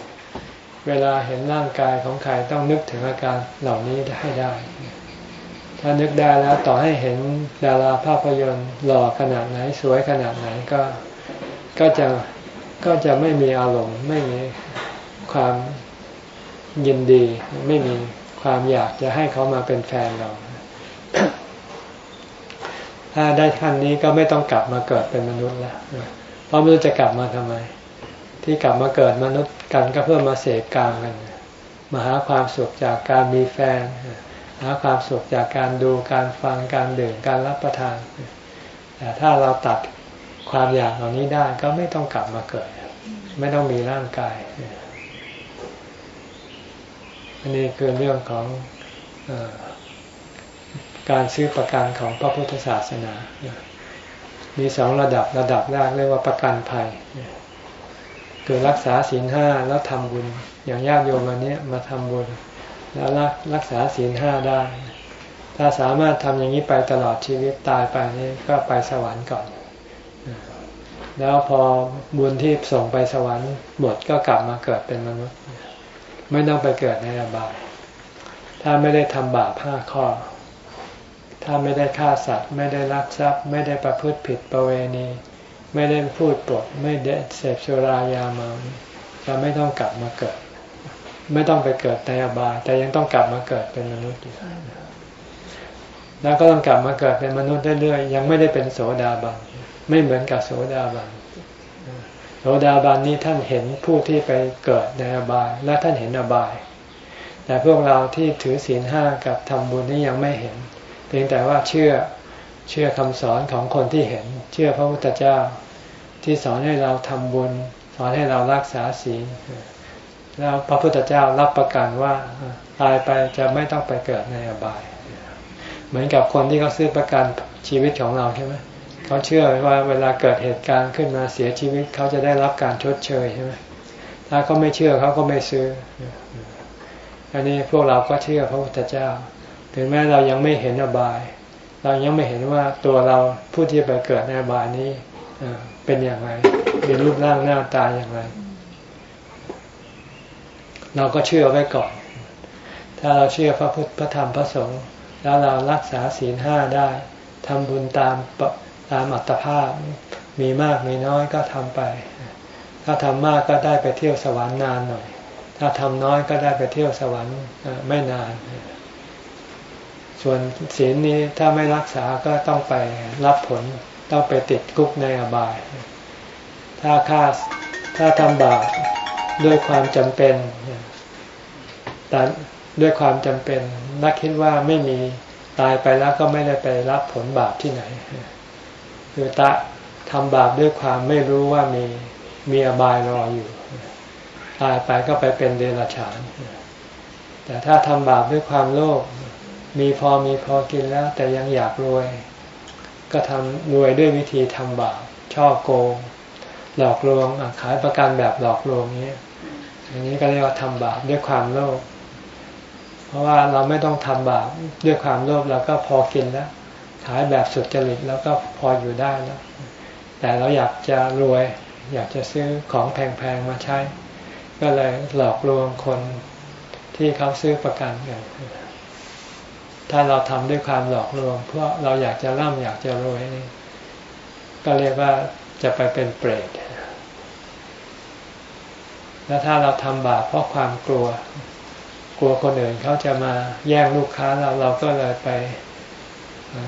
เวลาเห็นร่างกายของใครต้องนึกถึงอาการเหล่านี้ให้ได้ ถ้านึกได้แล้วต่อให้เห็นดาราภาพยนตร์หล่อขนาดไหนสวยขนาดไหนก็ก็จะก็จะไม่มีอารมณ์ไม่มีความยินดี ไม่มีความอยากจะให้เขามาเป็นแฟนเรา ถ้าได้ขั้นนี้ก็ไม่ต้องกลับมาเกิดเป็นมนุษย์แล้วเพราะไม่รู้จะกลับมาทำไม ที่กลับมาเกิดมนุษย์กันก็เพื่อมาเสกกามกันมาหาความสุขจากการมีแฟน หาความสุขจากการดูการฟังการดื่มการรับประทานแต่ถ้าเราตัดความอยากเหล่านี้ได้ก็ไม่ต้องกลับมาเกิด ไม่ต้องมีร่างกายอันนี้คือเรื่องของอการซื้อประกันของพระพุทธศาสนา มีสองระดับระดับแรกเรียกว่าประกันภัย คือรักษาศีลห้าแล้วทำบุญ อย่างญาติโยมวันนี้มาทำบุญ แล้วรักรักษาศีลห้าได้ ถ้าสามารถทำอย่างนี้ไปตลอดชีวิตตายไปนี่ก็ไปสวรรค์ก่อน แล้วพอบุญที่ส่งไปสวรรค์หมดก็กลับมาเกิดเป็นมนุษย์ ไม่ต้องไปเกิดในอบาย ถ้าไม่ได้ทำบาปห้าข้อ ถ้าไม่ได้ฆ่าสัตว์ ไม่ได้ลักทรัพย์ ไม่ได้ประพฤติผิดประเวณี ไม่ได้พูดปลดไม่ได้เสพสุรายามาจะไม่ต้องกลับมาเกิด ไม่ต้องไปเกิดในอบายแต่ยังต้องกลับมาเกิดเป็นมนุษย์อยู่แล้วก็ต้องกลับมาเกิดเป็นมนุษย์เรื่อยๆยังไม่ได้เป็นโสดาบันไม่เหมือนกับโสดาบันโสดาบันนี้ท่านเห็นผู้ที่ไปเกิดในอบาย และท่านเห็นอบาย แต่พวกเราที่ถือศีลห้ากับทำบุญนี่ยังไม่เห็น เพียงแต่ว่าเชื่อ เชื่อคำสอนของคนที่เห็น เชื่อพระพุทธเจ้าที่สอนให้เราทำบุญ สอนให้เรารักษาศีลแล้วพระพุทธเจ้ารับประกันว่าตายไปจะไม่ต้องไปเกิดในอบาย เหมือนกับคนที่เขาซื้อประกันชีวิตของเราใช่ไหมเขาเชื่อว่าเวลาเกิดเหตุการณ์ขึ้นมาเสียชีวิตเขาจะได้รับการชดเชยใช่ไหมถ้าเขาไม่เชื่อเขาก็ไม่ซื้อ อันนี้พวกเราก็เชื่อพระพุทธเจ้า ถึงแม้เรายังไม่เห็นอบาย เรายังไม่เห็นว่าตัวเราผู้ที่ไปเกิดในบายนี้เป็นอย่างไรมีรูปร่างหน้าตาอย่างไร เราก็เชื่อไว้ก่อน ถ้าเราเชื่อพระพุทธพระธรรมพระสงฆ์แล้วเรารักษาศีลห้าได้ทำบุญตามตามอัตภาพ มีมากมีน้อยก็ทำไป ถ้าทำมากก็ได้ไปเที่ยวสวรรค์นานหน่อย ถ้าทำน้อยก็ได้ไปเที่ยวสวรรค์ไม่นาน ส่วนศีลนี้ถ้าไม่รักษาก็ต้องไปรับผล ต้องไปติดคุกในอบาย ถ้าฆ่าถ้าทำบาปด้วยความจำเป็นแต่ด้วยความจำเป็นนักคิดว่าไม่มีตายไปแล้วก็ไม่ได้ไปรับผลบาปที่ไหน คือตะทำบาปด้วยความไม่รู้ว่ามีมีอบายรออยู่ ตายไปก็ไปเป็นเดรัจฉาน แต่ถ้าทำบาปด้วยความโลภ มีพอมีพอกินแล้ว แต่ยังอยากรวย ก็ทำรวยด้วยวิธีทำบาปช่อโกง หลอกลวงขายประกันแบบหลอกลวงนี้อย่างนี้ก็เรียกว่าทำบาปด้วยความโลภเพราะว่าเราไม่ต้องทำบาปด้วยความโลภเราก็พอกินแล้ว ขายแบบสุดจริตแล้วก็พออยู่ได้แล้วแต่เราอยากจะรวย อยากจะซื้อของแพงๆมาใช้ ก็เลยหลอกลวงคนที่เขาซื้อประกันกัน ถ้าเราทำด้วยความหลอกลวง เพราะเราอยากจะร่ำอยากจะรวยนี่ก็เรียกว่าจะไปเป็นเปรตแล้วถ้าเราทำบาปเพราะความกลัว กลัวคนอื่นเขาจะมาแย่งลูกค้าเราเราก็เลยไป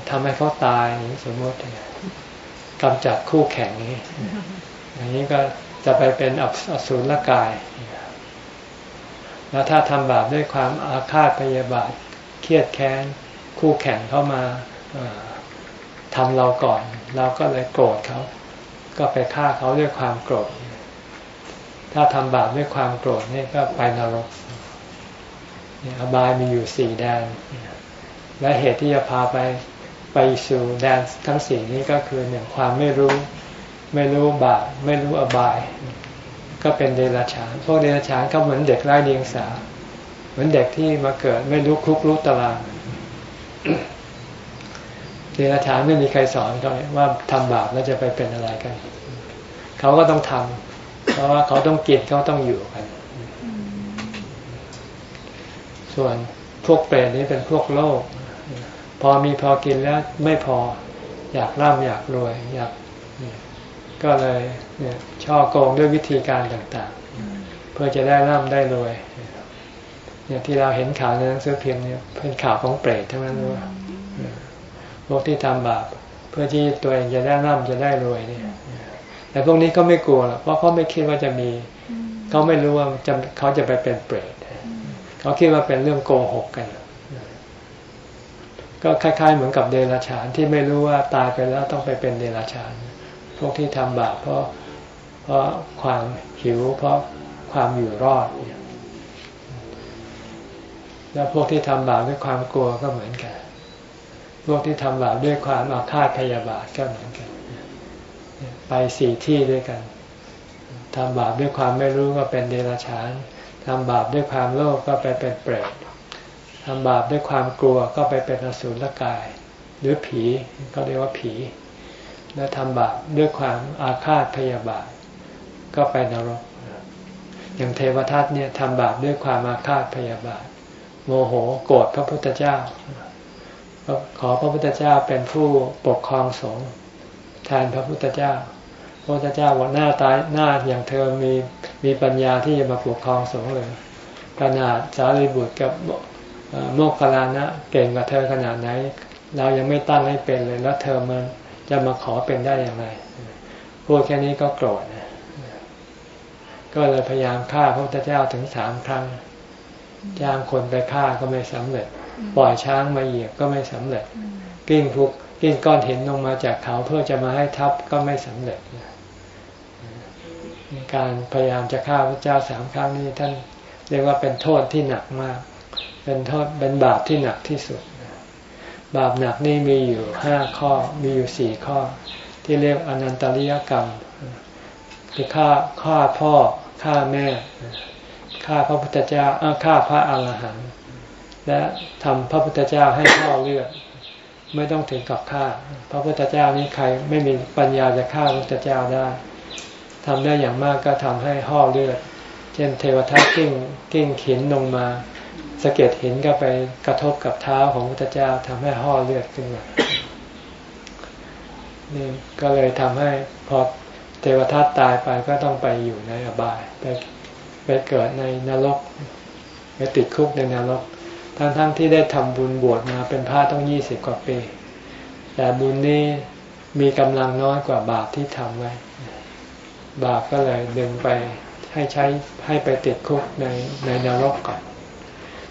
ทำให้เขาตายอย่างนี้สมมติกำจัดคู่แข่งนี้ อย่างนี้ก็จะไปเป็นอสูรกาย แล้วถ้าทำบาปด้วยความอาฆาตพยาบาท เครียดแค้นคู่แข่งเข้ามาทำเราก่อน เราก็เลยโกรธเขาก็ไปฆ่าเขาด้วยความโกรธ ถ้าทำบาปด้วยความโกรธนี่ก็ไปนรกอบายมีอยู่สี่แดน และเหตุที่จะพาไปไปสู่แดนทั้งสี่นี้ก็คือหนึ่งความไม่รู้ ไม่รู้บาปไม่รู้อบาย ก็เป็นเดรัจฉาน พวกเดรัจฉานก็เหมือนเด็กไร้เดียงสา เหมือนเด็กที่มาเกิดไม่รู้คุกรู้ตารางเดรัจฉานไม่มีใครสอนเขาว่าทำบาปแล้วจะไปเป็นอะไรกัน เขาก็ต้องทำเพราะว่าเขาต้องกินเขาต้องอยู่กัน ส่วนพวกเปรตนี้เป็นพวกโลก พอมีพอกินแล้วไม่พออยากร่ำอยากรวยอยากก็เลยเนี่ยช่อโกงด้วยวิธีการต่างๆ เพื่อจะได้ร่ำได้รวย เนี่ยที่เราเห็นข่าวในหนังสือพิมพ์เนี่ยเป็นข่าวของเปรตทั้งนั้นด้วยพวกที่ทำบาปเพื่อที่ตัวเองจะได้ร่ำจะได้รวยเนี่ย แต่พวกนี้ก็ไม่กลัวหรอกเพราะเขาไม่คิดว่าจะมีเขาไม่รู้ว่าจะเขาจะไปเป็นเปรตเขาคิดว่าเป็นเรื่องโกหกกันก็คล้าย ๆ เหมือนกับเดรัจฉานที่ไม่รู้ว่าตายไปแล้วต้องไปเป็นเดรัจฉาน พวกที่ทำบาปเพราะเพราะความหิวเพราะความอยู่รอด แล้วพวกที่ทำบาปด้วยความกลัวก็เหมือนกัน พวกที่ทำบาปด้วยความอาฆาตพยาบาทก็เหมือนกัน ไปสี่ที่ด้วยกันทำบาปด้วยความไม่รู้ก็เป็นเดรัจฉานทำบาปด้วยความโลภกก็ไปเป็นเปรตทำบาปด้วยความกลัวก็ไปเป็นอสุรกาย หรือผีก็เรียกว่าผี แล้วทำบาปด้วยความอาฆาตพยาบาท ก็ไปนรก อย่างเทวทัตเนี่ยทำบาปด้วยความอาฆาตพยาบาท โมโหโกรธพระพุทธเจ้า ขอพระพุทธเจ้าเป็นผู้ปกครองสงฆ์แทนพระพุทธเจ้า พระพุทธเจ้าบอกหน้าตายหน้าอย่างเธอมีมีปัญญาที่จะมาปกครองสงฆ์เลยขนาดสารีบุตรกับโมกขลานะเก่งกว่าเธอขนาดไหน เรายังไม่ตั้งให้เป็นเลยแล้วเธอมันจะมาขอเป็นได้อย่างไรพูดแค่นี้ก็โกรธก็เลยพยายามฆ่าพระพุทธเจ้าถึงสามครั้ง จ้างคนไปฆ่าก็ไม่สำเร็จ ปล่อยช้างมาเหยียบก็ไม่สำเร็จ กิ้งพุกกิ้งก้อนหินลงมาจากเขาเพื่อจะมาให้ทับก็ไม่สำเร็จการพยายามจะฆ่าพระเจ้าสามครั้งนี้ท่านเรียกว่าเป็นโทษที่หนักมาก เป็นโทษเป็นบาปที่หนักที่สุด บาปหนักนี่มีอยู่ห้าข้อมีอยู่สี่ข้อ ที่เรียกอนันตริยกรรมคือฆ่าฆ่าพ่อฆ่าแม่ ฆ่าพระพุทธเจ้าฆ่าพระอาหารหันต์และทำพระพุทธเจ้าให้พ่อเลือดไม่ต้องถึงกับฆ่า พระพุทธเจ้านี้ใครไม่มีปัญญาจะฆ่าพระพุทธเจ้าได้ทำได้อย่างมากก็ทำให้ห่อเลือด เช่นเทวทัตกิ้งกิ้งขินลงมาสะเก็ดหินก็ไปกระทบกับเท้าของพระพุทธเจ้าทำให้ห่อเลือดขึ้นมานี่ก็เลยทำให้พอเทวทัตตายไปก็ต้องไปอยู่ในอบายไป ไปเกิดในนรกไปติดคุกในนรก ทั้งๆทที่ได้ทำบุญบวชมาเป็นพระต้องยี่สิบกว่าปี แต่บุญนี้มีกำลังน้อยกว่าบาปที่ทำไว้ บาปก็เลยดึงไปให้ใช้ให้ไปติดคุกในในนรกก่อน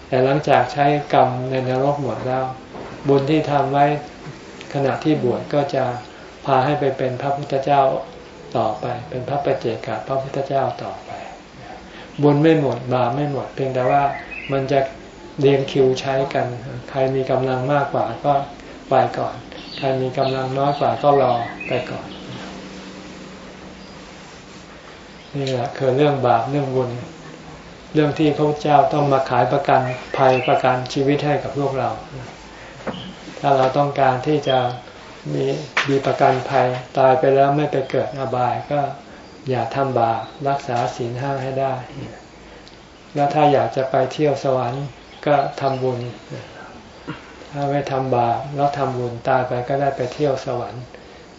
แต่หลังจากใช้กรรมในนรกหมดแล้ว บุญที่ทำไว้ขณะที่บวชก็จะพาให้ไปเป็นพระพุทธเจ้าต่อไป เป็นพระปเจกาพระพุทธเจ้าต่อไป บุญไม่หมดบาปไม่หมด เพียงแต่ว่ามันจะเรียงคิวใช้กัน ใครมีกำลังมากกว่าก็ไปก่อน ใครมีกำลังน้อยกว่าก็รอไปก่อน นี่แหละคือเรื่องบาปเรื่องบุญ เรื่องที่พระเจ้าต้องมาขายประกันภัยประกันชีวิตให้กับพวกเรา ถ้าเราต้องการที่จะมีมีประกันภัยตายไปแล้วไม่ไปเกิดอบายก็ อย่าทำบาปรักษาศีลห้าให้ได้ แล้วถ้าอยากจะไปเที่ยวสวรรค์ก็ทำบุญ ถ้าไม่ทำบาปแล้วทำบุญตายไปก็ได้ไปเที่ยวสวรรค์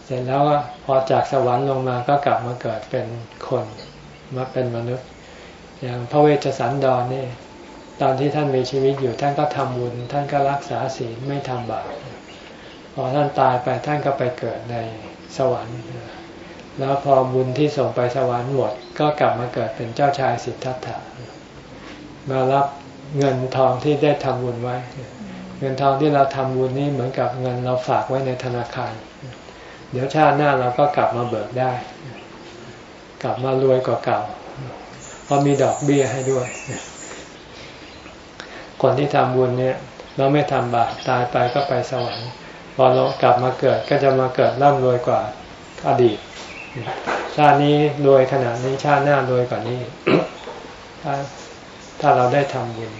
เสร็จแล้วพอจากสวรรค์ลงมาก็กลับมาเกิดเป็นคนมาเป็นมนุษย์ อย่างพระเวชสันดรนี่ตอนที่ท่านมีชีวิตอยู่ท่านก็ทำบุญ ท่านก็รักษาศีลไม่ทำบาปพอท่านตายไปท่านก็ไปเกิดในสวรรค์ แล้วพอบุญที่ส่งไปสวรรค์หมด ก็กลับมาเกิดเป็นเจ้าชายสิทธัตถะมารับเงินทองที่ได้ทำบุญไว้ เงินทองที่เราทำบุญนี่เหมือนกับเงินเราฝากไว้ในธนาคาร เดี๋ยวชาติหน้าเราก็กลับมาเบิกได้ กลับมารวยกว่าเก่าเพราะมีดอกเบี้ยให้ด้วยคนที่ทำบุญเนี่ย เราไม่ทำบาปตายไปก็ไปสวรรค์พอเรากลับมาเกิดก็จะมาเกิดร่ำรวยกว่าอดีต ชาตินี้รวยขนาดนี้ชาติหน้ารวยกว่านี้ถ้าถ้าเราได้ทำบุญ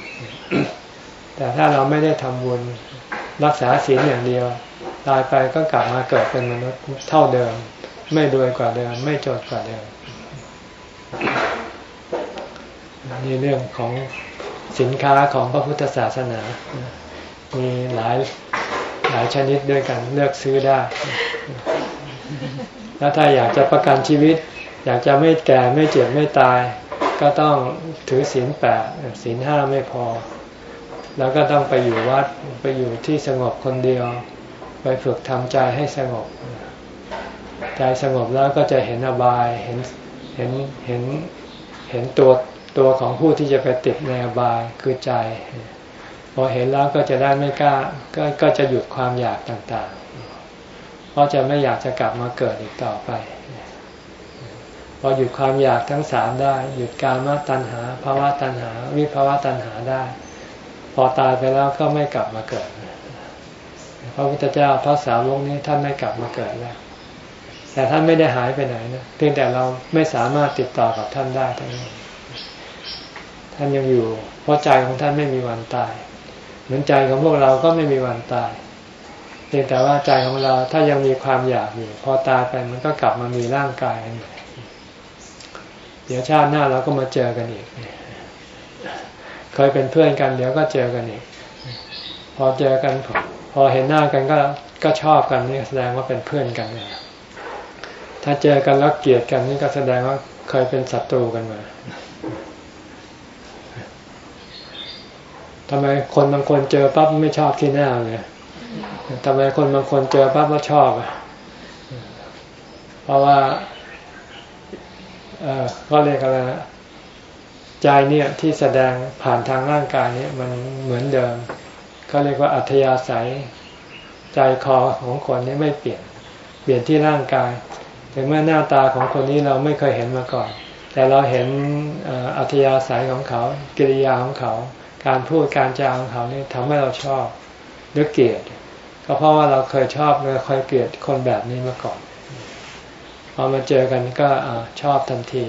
แต่ถ้าเราไม่ได้ทำบุญ รักษาศีลอย่างเดียว ตายไปก็กลับมาเกิดเป็นมนุษย์เท่าเดิม ไม่รวยกว่าเดิม ไม่จนกว่าเดิมนี่เรื่องของสินค้าของพระพุทธศาสนา มีหลายหลายชนิดด้วยกันเลือกซื้อได้ แล้วถ้าอยากจะประกันชีวิต อยากจะไม่แก่ไม่เจ็บไม่ตาย ก็ต้องถือศีลแปดศีลห้าไม่พอ แล้วก็ต้องไปอยู่วัดไปอยู่ที่สงบคนเดียว ไปฝึกทำใจให้สงบ ใจสงบแล้วก็จะเห็นอบายเห็นเห็นเห็นเห็นตัวตัวของผู้ที่จะไปติดในอบายคือใจพอเห็นแล้วก็จะได้ไม่กล้าก็ก็จะหยุดความอยากต่าง เพราะจะไม่อยากจะกลับมาเกิดอีกต่อไป พอหยุดความอยากทั้งสามได้ หยุดการมาตัณหาภาวะตัณหา วิภาวะตัณหาได้ พอตายไปแล้วก็ไม่กลับมาเกิดพระพุทธเจ้าพระสาวกนี้ท่านไม่กลับมาเกิดแล้วแต่ท่านไม่ได้หายไปไหนนะเพียงแต่เราไม่สามารถติดต่อกับท่านได้ทั้งนั้นท่านยังอยู่ เพราะใจของท่านไม่มีวันตาย เหมือนใจของพวกเราก็ไม่มีวันตาย เพียงแต่ว่าใจของเราถ้ายังมีความอยากอยู่พอตายไปมันก็กลับมามีร่างกายอันใหม่เดี๋ยวชาติหน้าเราก็มาเจอกันอีก เคยเป็นเพื่อนกันเดี๋ยวก็เจอกันอีก พอเจอกันพอเห็นหน้ากันก็ก็ชอบกันนี่แสดงว่าเป็นเพื่อนกันถ้าเจอกันแล้วเกลียดกันนี่ก็แสดงว่าเคยเป็นศัตรูกันมาทำไมคนบางคนเจอปั๊บไม่ชอบที่หน้าเลย ทำไมคนบางคนเจอปั๊บก็ชอบอะเพราะว่าเออก็เรียกอะไรนะใจเนี่ยที่แสดงผ่านทางร่างกายเนี่ยมันเหมือนเดิมเขาเรียกว่าอัธยาศัย ใจคอของคนนี้ไม่เปลี่ยน เปลี่ยนที่ร่างกายถึงแม้หน้าตาของคนนี้เราไม่เคยเห็นมาก่อน แต่เราเห็นอัธยาศัยของเขา กิริยาของเขา การพูดการจาของเขาเนี่ยทำให้เราชอบ หรือเกลียดก็เพราะว่าเราเคยชอบเราเคยเกลียดคนแบบนี้มาก่อน พอมาเจอกันก็ชอบทันที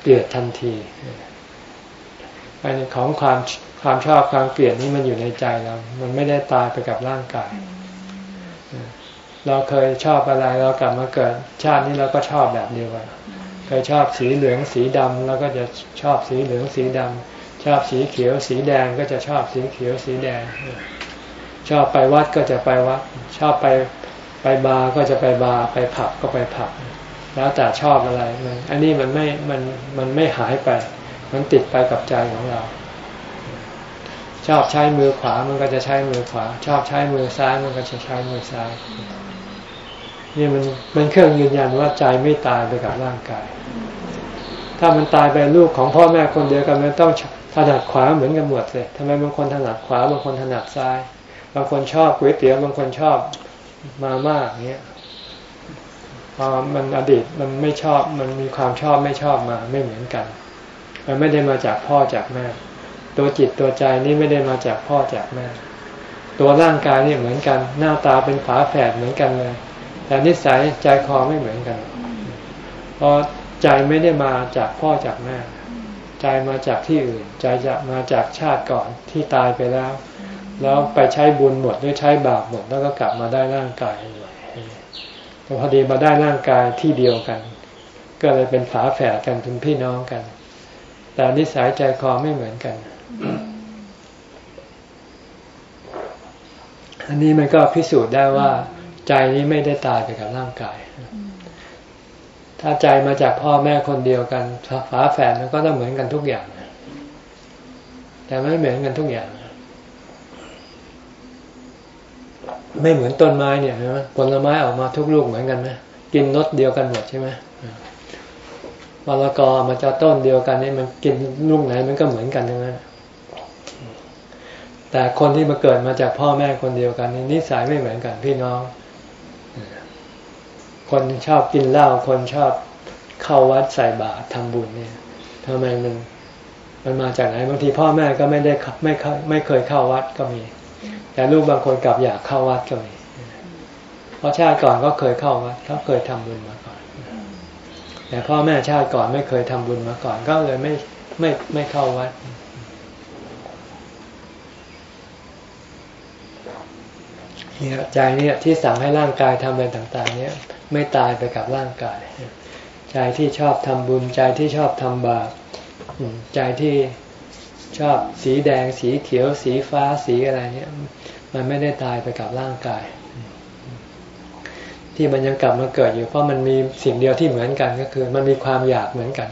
เกลียดทันทีอันของความความชอบความเกลียดนี่มันอยู่ในใจเรา มันไม่ได้ตายไปกับร่างกาย เราเคยชอบอะไรเรากลับมาเกิด ชาตินี้เราก็ชอบแบบเดียวกันเคยชอบสีเหลืองสีดำเราก็จะชอบสีเหลืองสีดำชอบสีเขียวสีแดงก็จะชอบสีเขียวสีแดง ชอบไปวัดก็จะไปวัด ชอบไปไปบาร์ก็จะไปบาร์ไปผับก็ไปผับ แล้วแต่ชอบอะไรมันอันนี้มันไม่มันมันไม่หายไป มันติดไปกับใจของเรา ชอบใช้มือขวามันก็จะใช้มือขวา ชอบใช้มือซ้ายมันก็จะใช้มือซ้ายนี่มันมันเครื่องยืนยันว่าใจไม่ตายไปกับร่างกาย ถ้ามันตายไปลูกของพ่อแม่คนเดียวกันมันต้องถนัดขวาเหมือนกันหมดเลยทำไมบางคนถนัดขวาบางคนถนัดซ้าย บางคนชอบก๋วยเตี๋ยวบางคนชอบมาม่าเงี้ยมันอดีตมันไม่ชอบมันมีความชอบไม่ชอบมาไม่เหมือนกัน มันไม่ได้มาจากพ่อจากแม่ ตัวจิตตัวใจนี่ไม่ได้มาจากพ่อจากแม่ ตัวร่างกายนี่เหมือนกัน หน้าตาเป็นฝาแฝดเหมือนกันเลย แต่นิสัยใจคอไม่เหมือนกัน เพราะใจไม่ได้มาจากพ่อจากแม่ ใจมาจากที่อื่น ใจจะมาจากชาติก่อนที่ตายไปแล้ว แล้วไปใช้บุญหมดหรือใช้บาปหมดแล้วก็กลับมาได้ร่างกายใหม่พอดีมาได้ร่างกายที่เดียวกัน ก็เลยเป็นฝาแฝดกันเป็นพี่น้องกัน แต่นิสัยใจคอไม่เหมือนกัน อันนี้มันก็พิสูจน์ได้ว่า ใจนี้ไม่ได้ตายไปกับร่างกาย ถ้าใจมาจากพ่อแม่คนเดียวกันฝาแฝดมันก็ต้องเหมือนกันทุกอย่าง แต่ไม่เหมือนกันทุกอย่าง ไม่เหมือนต้นไม้เนี่ยนะผลไม้ออกมาทุกลูกเหมือนกันไหมกินรสเดียวกันหมดใช่ไหมมะละกอมาจากต้นเดียวกันนี่มันกินลูกไหนมันก็เหมือนกันทั้งนั้นแต่คนที่มาเกิดมาจากพ่อแม่คนเดียวกันนี่นิสัยไม่เหมือนกันพี่น้อง คนชอบกินเหล้าคนชอบเข้าวัดใส่บาตรทำบุญเนี่ยทำไมมันมันมาจากไหนบางทีพ่อแม่ก็ไม่ได้ไม่ไม่เคยเข้าวัดก็มี แต่ลูกบางคนกลับอยากเข้าวัดก็มีเพราะชาติก่อนก็เคยเข้าวัดเขาเคยทำบุญมาก่อน แต่พ่อแม่ชาติก่อนไม่เคยทำบุญมาก่อน ก็เลยไม่ไม่ไม่เข้าวัดเนี่ยใจเนี่ยที่สั่งให้ร่างกายทำอะไรต่าง ๆ เนี่ยไม่ตายไปกับร่างกาย ใจที่ชอบทำบุญ ใจที่ชอบทำบาปใจที่ ชอบสีแดงสีเขียว สีฟ้าสีอะไรเนี่ย มันไม่ได้ตายไปกับร่างกาย ที่มันยังกลับมาเกิดอยู่เพราะมันมีสิ่งเดียวที่เหมือนกันก็คือ มันมีความอยากเหมือนกัน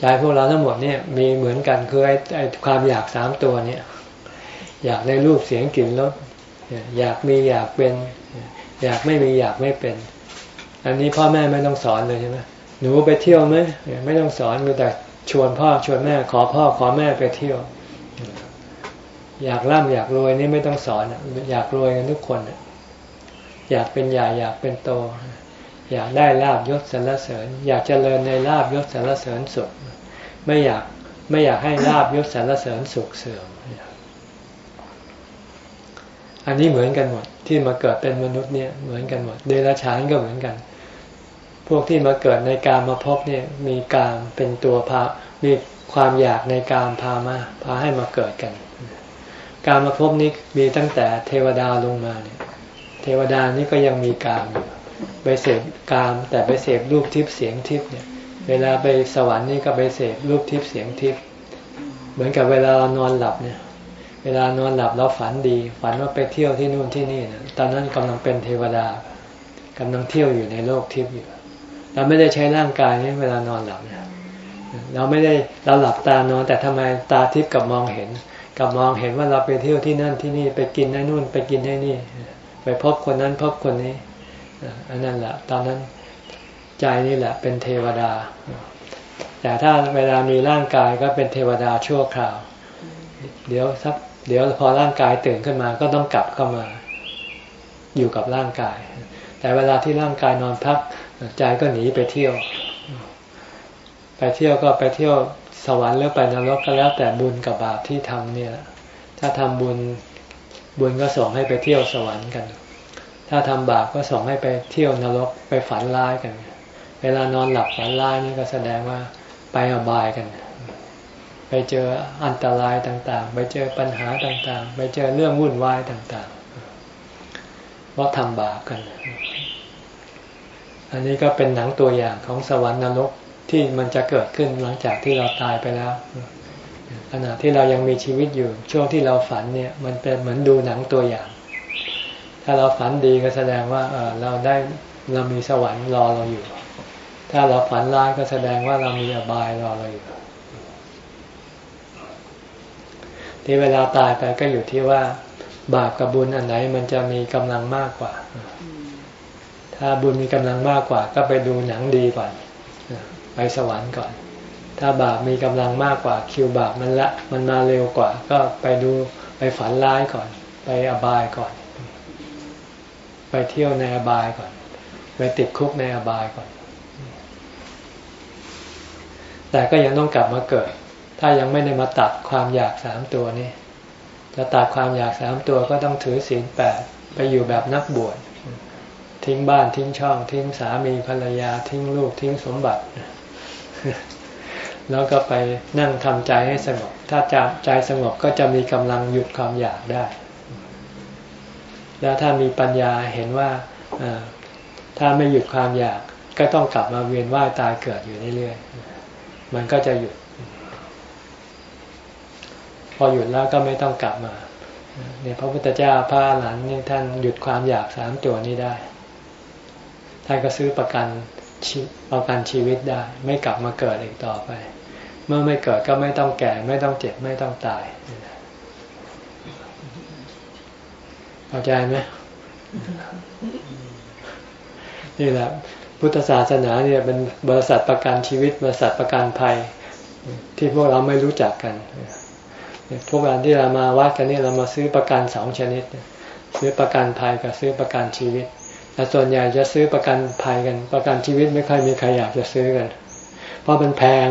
ใจพวกเราทั้งหมดเนี่ยมีเหมือนกันคือไอ้ไอความอยากสามตัวเนี่ย อยากได้รูปเสียงกลิ่นรสอยากมีอยากเป็น อยากไม่มีอยากไม่เป็น อันนี้พ่อแม่ไม่ต้องสอนเลยใช่ไหมหนูไปเที่ยวไหมไม่ต้องสอนมีแต่ ชวนพ่อชวนแม่ขอพ่อขอแม่ไปเที่ยว อยากร่ำอยากรวยนี่ไม่ต้องสอนอยากรวยกันทุกคนอยากเป็นใหญ่อยากเป็นโต อยากได้ลาบยศสรรเสริญ อยากเจริญในลาบยศสรรเสริญสุข ไม่อยากไม่อยากให้ลาบยศสรรเสริญสุขเสื่อมอันนี้เหมือนกันหมดที่มาเกิดเป็นมนุษย์เนี่ยเหมือนกันหมด เดรัจฉานก็เหมือนกัน พวกที่มาเกิดในการมาพบเนี่ยมีการเป็นตัวพา มีความอยากในการพามาพาให้มาเกิดกัน การมาพบนี้มีตั้งแต่เทวดาลงมาเนี่ย เทวดานี่ก็ยังมีกามอยู่ไปเสพกาม แต่ไปเสพรูปทิพย์เสียงทิพย์เนี่ย เวลาไปสวรรค์นี่ก็ไปเสพรูปทิพย์เสียงทิพย์เหมือนกับเวลาเรานอนหลับเนี่ย เวลานอนหลับเราฝันดี ฝันว่าไปเที่ยวที่นู่นที่นี่นะตอนนั้นกำลังเป็นเทวดากำลังเที่ยวอยู่ในโลกทิพย์อยู่ เราไม่ได้ใช้ร่างกายเวลานอนหลับเราไม่ได้เราหลับตานอน แต่ทำไมตาทิพย์กับมองเห็น กับมองเห็นว่าเราไปเที่ยวที่นั่นที่นี่ไปกินนั่นนู่นไปกินที่นี่ ไปพบคนนั้นพบคนนี้อันนั้นแหละตอนนั้นใจนี่แหละ เป็นเทวดา แต่ถ้าเวลามีร่างกายก็เป็นเทวดาชั่วคราว เดี๋ยวสักเดี๋ยวพอร่างกายตื่นขึ้นมาก็ต้องกลับเข้ามา อยู่กับร่างกาย แต่เวลาที่ร่างกายนอนพัก ใจก็หนีไปเที่ยว ไปเที่ยวก็ไปเที่ยวสวรรค์หรือไปนรกก็แล้วแต่บุญกับบาปที่ทำเนี่ย ถ้าทำบุญบุญก็ส่งให้ไปเที่ยวสวรรค์กัน ถ้าทำบาปก็ส่งให้ไปเที่ยวนรกไปฝันร้ายกัน เวลานอนหลับฝันร้ายนี่ก็แสดงว่าไปอบายกัน ไปเจออันตรายต่างๆ ไปเจอปัญหาต่างๆ ไปเจอเรื่องวุ่นวายต่างๆ เพราะทำบาปกัน อันนี้ก็เป็นหนังตัวอย่างของสวรรค์นรกที่มันจะเกิดขึ้นหลังจากที่เราตายไปแล้วขณะที่เรายังมีชีวิตอยู่ช่วงที่เราฝันเนี่ย มันเป็นเหมือนดูหนังตัวอย่าง ถ้าเราฝันดีก็แสดงว่าเเราได้เรามีสวรรค์รอเราอยู่ ถ้าเราฝันร้ายก็แสดงว่าเรามีอบายรอเราอยู่ที่เวลาตายไปก็อยู่ที่ว่าบาปกับบุญอันไหนมันจะมีกำลังมากกว่า ถ้าบุญมีกำลังมากกว่า ก็ไปดูหนังดีก่อนไปสวรรค์ก่อน ถ้าบาปมีกำลังมากกว่า คิวบาปมันละมันมาเร็วกว่า ก็ไปดูไปฝันร้ายก่อน ไปอบายก่อน ไปเที่ยวในอบายก่อน ไปติดคุกในอบายก่อน แต่ก็ยังต้องกลับมาเกิด ถ้ายังไม่ได้มาตัดความอยากสามตัวนี้จะตัดความอยากสามตัวก็ต้องถือศีลแปดไปอยู่แบบนักบวช ทิ้งบ้านทิ้งช่อง ทิ้งสามีภรรยาทิ้งลูกทิ้งสมบัติ แล้วก็ไปนั่งทำใจให้สงบ ถ้าใจสงบก็จะมีกำลังหยุดความอยากได้ แล้วถ้ามีปัญญาเห็นว่าถ้าไม่หยุดความอยากก็ต้องกลับมาเวียนว่ายตายเกิดอยู่เรื่อยๆ มันก็จะหยุด พอหยุดแล้วก็ไม่ต้องกลับมาเนี่ยพระพุทธเจ้าพระหลานนี่ท่านหยุดความอยากสามตัวนี้ได้ ท่านก็ซื้อประกันประกันชีวิตได้ ไม่กลับมาเกิดอีกต่อไป เมื่อไม่เกิดก็ไม่ต้องแก่ ไม่ต้องเจ็บไม่ต้องตายเข้าใจไหมนี่แหละพุทธศาสนาเนี่ยเป็นบริษัทประกันชีวิต บริษัทประกันภัย ที่พวกเราไม่รู้จักกันพวกเราที่เรามาวัดกันนี่เรามาซื้อประกันสองชนิด ซื้อประกันภัยกับซื้อประกันชีวิต แต่ส่วนใหญ่จะซื้อประกันภัยกัน ประกันชีวิตไม่ค่อยมีใครอยากจะซื้อกัน เพราะมันแพง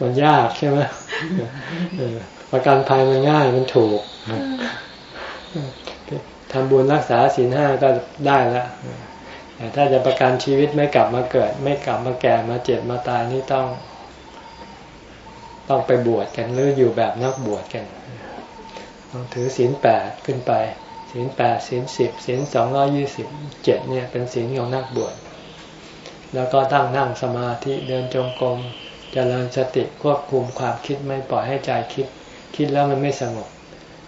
มันยากใช่ไหมประกันภัยมันง่ายมันถูกทำบุญรักษาศีลห้าก็ได้แล้วแต่ถ้าจะประกันชีวิตไม่กลับมาเกิด ไม่กลับมาแก่มาเจ็บมาตายนี่ต้อง ต้องไปบวชกันหรืออยู่แบบนักบวชกัน ต้องถือศีลแปดขึ้นไป ศีลแปดศีลสิบศีลสองร้อยี่สิบเจ็ดเนี่ยเป็นศีลของนักบวชแล้วก็ตั้งนั่งสมาธิเดินจงกรมจเจริญสติควบคุมความคิดไม่ปล่อยให้ใจคิด คิดแล้วมันไม่สงบ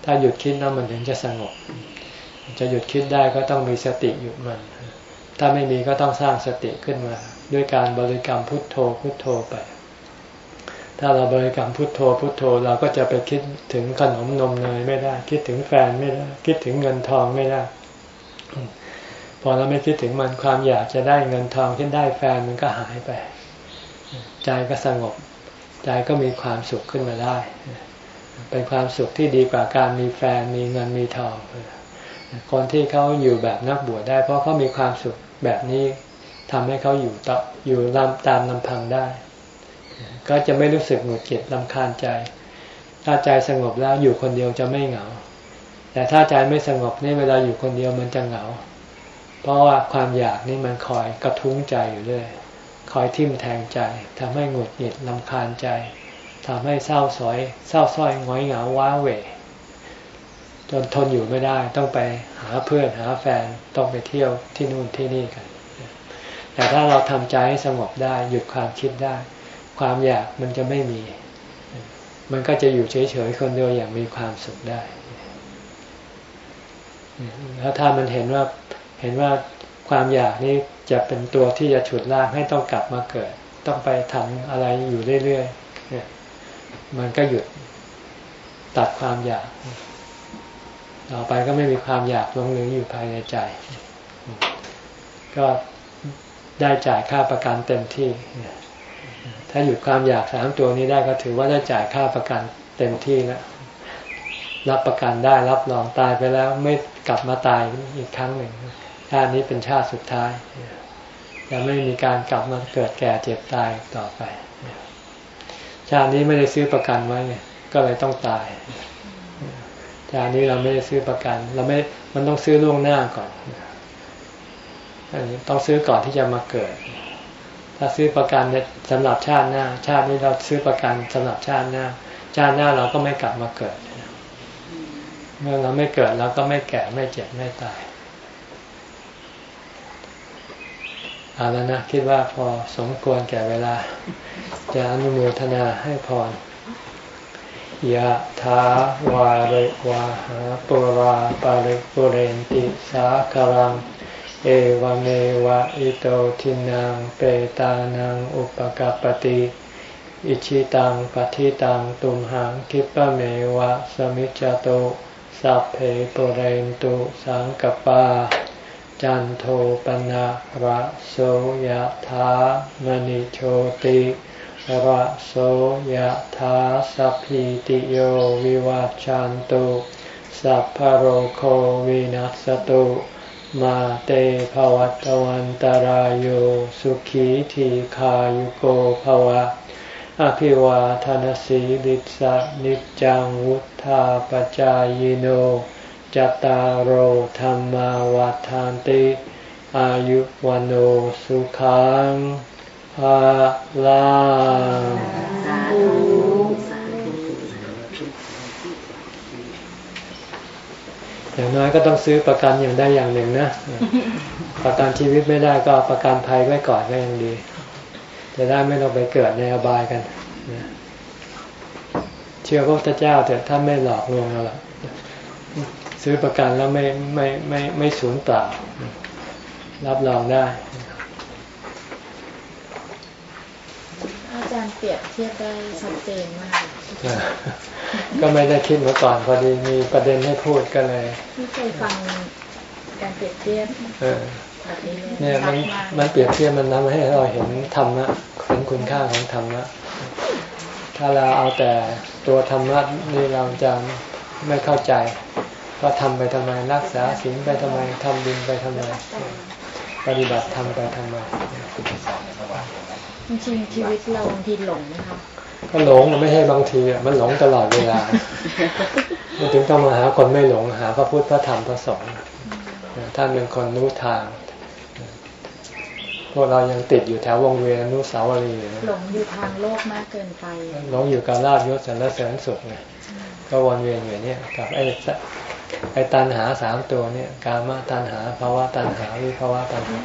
ถ้าหยุดคิดแล้วมันถึงจะสงบ จะหยุดคิดได้ก็ต้องมีสติหยุดมัน ถ้าไม่มีก็ต้องสร้างสติขึ้นมา ด้วยการบริกรรมพุทโธพุทโธไป ถ้าเราบริกรรมพุทโธพุทโธเราก็จะไปคิดถึงขนมนมเนยไม่ได้ คิดถึงแฟนไม่ได้ คิดถึงเงินทองไม่ได้ พอเราไม่คิดถึงมันความอยากจะได้เงินทองที่ได้แฟนมันก็หายไป ใจก็สงบ ใจก็มีความสุขขึ้นมาได้ เป็นความสุขที่ดีกว่าการมีแฟนมีเงินมีทองคนที่เขาอยู่แบบนักบวชได้ เพราะเขามีความสุขแบบนี้ทำให้เขาอยู่ต่ออยู่ตามลำพังได้ ก็จะไม่รู้สึกหงุดหงิดลำคาญใจ ถ้าใจสงบแล้วอยู่คนเดียวจะไม่เหงา แต่ถ้าใจไม่สงบนี่เวลาอยู่คนเดียวมันจะเหงา เพราะว่าความอยากนี่มันคอยกระทุ้งใจอยู่เรื่อยคอยทิ่มแทงใจทำให้หงุดหงิดลำคาญใจทำให้เศร้าสอย เศร้าส้อยง้อยเหงาว้าเหวจนทนอยู่ไม่ได้ต้องไปหาเพื่อนหาแฟนต้องไปเที่ยวที่นู่นที่นี่กัน แต่ถ้าเราทำใจให้สงบได้หยุดความคิดได้ ความอยากมันจะไม่มี มันก็จะอยู่เฉยๆคนเดียวอย่างมีความสุขได้แล้วถ้ามันเห็นว่าเห็นว่าความอยากนี้จะเป็นตัวที่จะฉุดลากให้ต้องกลับมาเกิด ต้องไปทำอะไรอยู่เรื่อยๆเนี่ยมันก็หยุดตัดความอยาก ต่อไปก็ไม่มีความอยากลงเหลืออยู่ภายในใจ ก็ได้จ่ายค่าประกันเต็มที่ ถ้าหยุดความอยากสามตัวนี้ได้ก็ถือว่าได้จ่ายค่าประกันเต็มที่แล้วรับประกันได้รับรองตายไปแล้วไม่กลับมาตายอีกครั้งหนึ่งชาตินี้เป็นชาติสุดท้ายจะไม่มีการกลับมาเกิดแก่เจ็บตายต่อไป ชาตินี้ไม่ได้ซื้อประกันไว้ก็เลยต้องตายชาตินี้เราไม่ได้ซื้อประกัน เราไม่มันต้องซื้อล่วงหน้าก่อนอันนี้ต้องซื้อก่อนที่จะมาเกิด ถ้าซื้อประกันสำหรับชาติหน้า ชาตินี้เราซื้อประกันสำหรับชาติหน้า ชาติหน้าเราก็ไม่กลับมาเกิด เมื่อเราไม่เกิดเราก็ไม่แก่ไม่เจ็บไม่ตายเอาแล้วนะคิดว่าพอสมควรแก่เวลา จะอนุโมทนาให้พรยะถาวาริวาหาปุราปาริปุเรนติสาคารัง เอวเมวะอิโตทินังเปตานังอุปกปติอิชิตังปฏิตังตุมหังคิปะเมวะสมิจจโตสัพเพปเรนตุสังกปา จันโทปนะระโสยธามณิโชติระโสยธาสัพพิติโยวิวัจจันตุสัพพโรโควินัสตุ มาเตภวัตวันตารโยสุขีทีขายุโกภวะ อภิวาทานสีลิสะนิจังวุธาปจายโนจตารโหธรรมวาทานติ อายุวันโอสุขังภาลัง อย่างน้อยก็ต้องซื้อประกันอย่างได้อย่างหนึ่งนะประกันชีวิตไม่ได้ก็ประกันภัยไว้ก่อนก็ยังดี จะได้ไม่ต้องไปเกิดในอบายกันเชื่อพระพุทธเจ้าเถอะท่านไม่หลอกลวงเราหรอกซื้อประกันแล้วไม่ไม่ไม่ไม่สูญเปล่า รับรองได้อาจารย์เปรียบเทียบได้ชัดเจนมาก ก็ไม่ได้คิดมาก่อนพอดีมีประเด็นให้พูดก็เลยไม่เคยฟังการเปรียบเทียบเออแบบนี้เลยเนี่ยมันชัดากมันเปรียบเทียบมันทำให้เราเห็นธรรมะเห็นคุณค่าของธรรมะถ้าเราเอาแต่ตัวธรรมะนี่เราจะไม่เข้าใจว่าทำไปทำไมรักษาศีลไปทำไมทำบุญไปทำไมปฏิบัติทำไปทำไมจริงๆชีวิตเราบางทีหลงนะคะ ก็หลงมันไม่ใช่บางทีอะมันหลงตลอดเวลามันถึงต้องมาหาคนไม่หลงหาพระพุทธพระธรรมพระสงฆ์ท่านเป็นคนรู้ทาง พวกเรายังติดอยู่แถววงเวียนอนุสาวรีย์อยู่นะหลงอยู่ทางโลกมากเกินไปหลงอยู่กับลาบยศสรรเสริญสุขไงก็วนเวียนอยู่เนี่ยกับไอ้สไอ้ตันหาสามตัวเนี่ยกามตันหาภาวะตันหาวิภาวะตันหา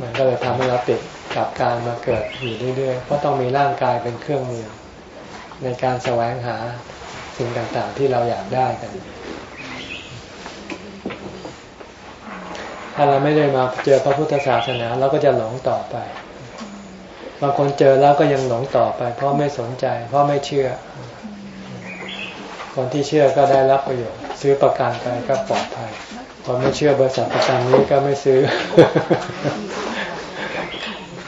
มันก็เลยทำให้เราติด กับการมาเกิดอยู่เรื่อยๆ เพราะต้องมีร่างกายเป็นเครื่องมือ ในการแสวงหาสิ่งต่างๆที่เราอยากได้กัน ถ้าเราไม่ได้มาเจอพระพุทธศาสนาเราก็จะหลงต่อไป บางคนเจอแล้วก็ยังหลงต่อไป เพราะไม่สนใจ เพราะไม่เชื่อ คนที่เชื่อก็ได้รับประโยชน์ ซื้อประกันไปก็ปลอดภัยคนไม่เชื่อบริษัทประกันนี้ก็ไม่ซื้อ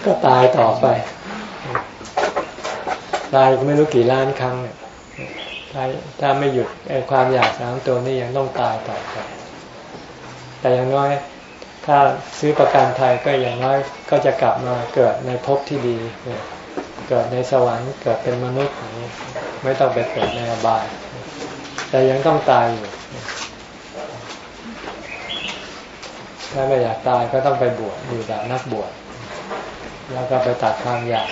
ก็ตายต่อไป ตายไม่รู้กี่ล้านครั้งเนี่ยถ้าถ้าไม่หยุดความอยากสามตัวนี้ยังต้องตายต่อไป แต่อย่างน้อยถ้าซื้อประกันภัยก็อย่างน้อยก็จะกลับมาเกิดในภพที่ดีเนี่ยเกิดในสวรรค์เกิดเป็นมนุษย์อย่างนี้ ไม่ต้องไปเกิดในอบาย แต่ยังต้องตายอยู่ ถ้าไม่อยากตายก็ต้องไปบวชอยู่แบบนักบวช แล้วก็ไปตัดความอยาก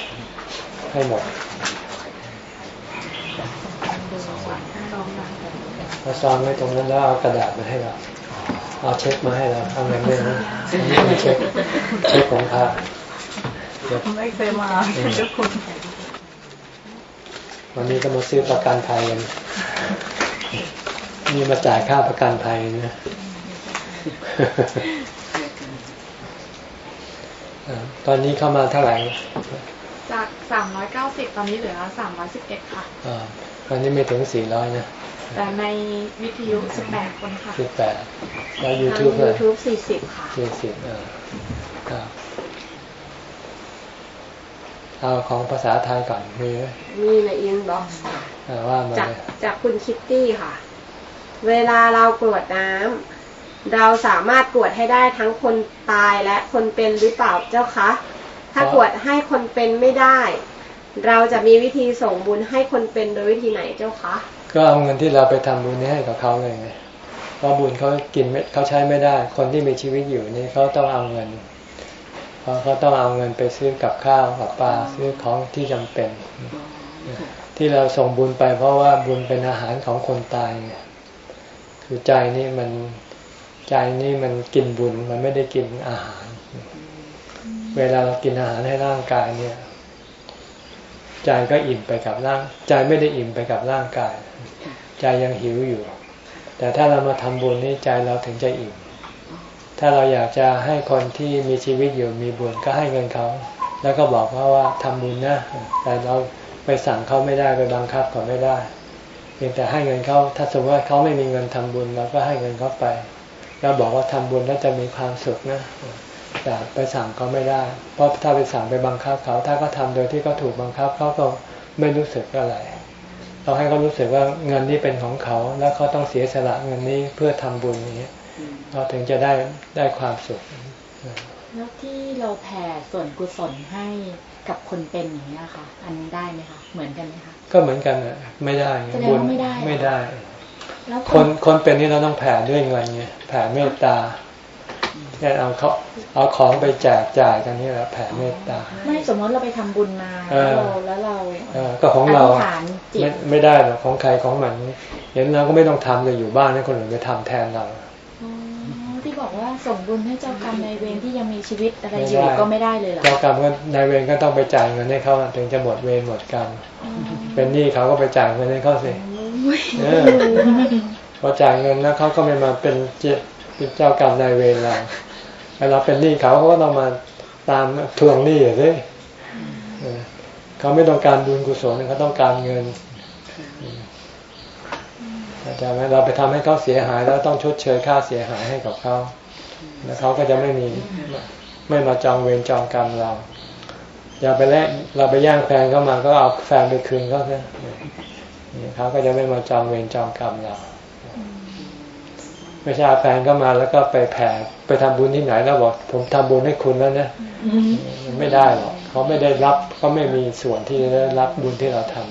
ให้หมดเราซองไว้ตรงนั้นแล้วเอากระดาษมาให้เราเอาเช็คมาให้เราเอาเงินด้วยนะอันนี้เช็คเช็คของพระเดี๋ยวไม่เคยมาทุกคนวันนี้ก็มาซื้อประกันภัยกันนี่มาจ่ายค่าประกันภัยนะอ่า ตอนนี้เข้ามาเท่าไหร่ จาก390ตอนนี้เหลือ311ค่ะอ่าวันนี้ไม่ถึงสี่ร้อยนะ แต่ในวิทยุ18คนค่ะสิบแปดแล้วยูทางทูบเลย YouTube 40ค่ะสี่สิบอ่าครับเอาของภาษาไทยก่อนมีไหมมีใน inboxอ่าว่ามาจากเลยจากคุณคิตตี้ค่ะ เวลาเรากรวดน้ำ เราสามารถกรวดให้ได้ทั้งคนตายและคนเป็นหรือเปล่าเจ้าคะ ถ้ากรวดให้คนเป็นไม่ได้ เราจะมีวิธีส่งบุญให้คนเป็นโดยวิธีไหนเจ้าคะ ก็เอาเงินที่เราไปทำบุญนี้ให้กับเขาเลยไงเพราะบุญเขากินไม่เขาใช้ไม่ได้ คนที่มีชีวิตอยู่นี่เขาต้องเอาเงินเพราะเขาต้องเอาเงินไปซื้อกับข้าวกับปลาซื้อของที่จำเป็น ที่เราส่งบุญไปเพราะว่าบุญเป็นอาหารของคนตายไงคือใจนี่มัน ใจนี่มันกินบุญมันไม่ได้กินอาหาร เวลาเรากินอาหารให้ร่างกายเนี่ย ใจก็อิ่มไปกับร่าง ใจไม่ได้อิ่มไปกับร่างกาย ใจยังหิวอยู่ แต่ถ้าเรามาทำบุญนี่ใจเราถึงจะอิ่ม ถ้าเราอยากจะให้คนที่มีชีวิตอยู่มีบุญก็ให้เงินเขา แล้วก็บอกเขาว่าทำบุญนะ แต่เราไปสั่งเขาไม่ได้ไปบังคับเขาไม่ได้เพียงแต่ให้เงินเขาถ้าสมมติว่าเขาไม่มีเงินทำบุญเราก็ให้เงินเขาไป แล้วบอกว่าทำบุญแล้วจะมีความสุขนะแต่ไปสั่งเขาไม่ได้ เพราะถ้าไปสั่งไปบังคับเขา ถ้าเขาทาโดยที่เขาถูกบังคับเขาก็ไม่รู้สึกอะไร เราให้เขารู้สึกว่าเงินนี้เป็นของเขา แล้วเขาต้องเสียสละเงินนี้เพื่อทำบุญอย่างนี้ยเราถึงจะได้ได้ความสุขแล้วที่เราแผ่ส่วนกุศลให้กับคนเป็นอย่างนี้ยค่ะ อันนี้ได้ไหมคะ เหมือนกันไหมคะ ก็เหมือนกันน่ะไม่ได้ไงแสดงว่าไม่ได้ไม่ได้แล้ว คนคนเป็นนี่เราต้องแผ่ด้วยเงินไงแผ่เมตตาแค่เอาเขาเอาของไปแจกจ่ายกันนี่แหละแผ่เมตตา ไม่สมมติเราไปทำบุญมาเอแล้วอเราแล้วเราเออก็ของเราธิษฐานจิไม่ตไม่ได้หรอกของใครของมันเห็นเราก็ไม่ต้องทำเลยอยู่บ้านให้คนอื่นไปทำแทนเราอ๋อที่บอกว่าส่งบุญให้เจ้ากรรมนายเวรที่ยังมีชีวิตอะไรไม่อยู่ได้ก็ไม่ได้เลยเหรอเจ้ากรรมก็นายเวรก็ต้องไปจ่ายเงินให้เขาถึงจะหมดเวรหมดกรรมอ๋อเป็นหนี้เขาก็ไปจ่ายเงินให้เขาสิเออ พอจ่ายเงินแล้วเขาก็ไม่มาเป็นเจ้าเป็นเจ้ากรรมนายเวรเราเวลาเป็นหนี้เขาเขาก็ต้องมาตามทวงหนี้อย่างนี้เออเขาไม่ต้องการบุญกุศลเขาต้องการเงินเข้าใจไหมเราไปทำให้เขาเสียหายแล้วต้องชดเชยค่าเสียหายให้กับเขาแล้วเขาก็จะไม่มีไม่มาจองเวรจองกรรมเรา อย่าไปแลกเราไปย่างแฟนเข้ามาก็เอาแฟนไปคืนเขาเนี่ เขาก็จะไม่มาจองเวรจองกรรมเราไม่ใช่เอาแฟนเข้ามาแล้วก็ไปแผ่ไปทำบุญที่ไหนแล้วบอกผมทำบุญให้คุณแล้วนะมันไม่ได้หรอกเขาไม่ได้รับเขาไม่มีส่วนที่จะได้รับบุญที่เราทำ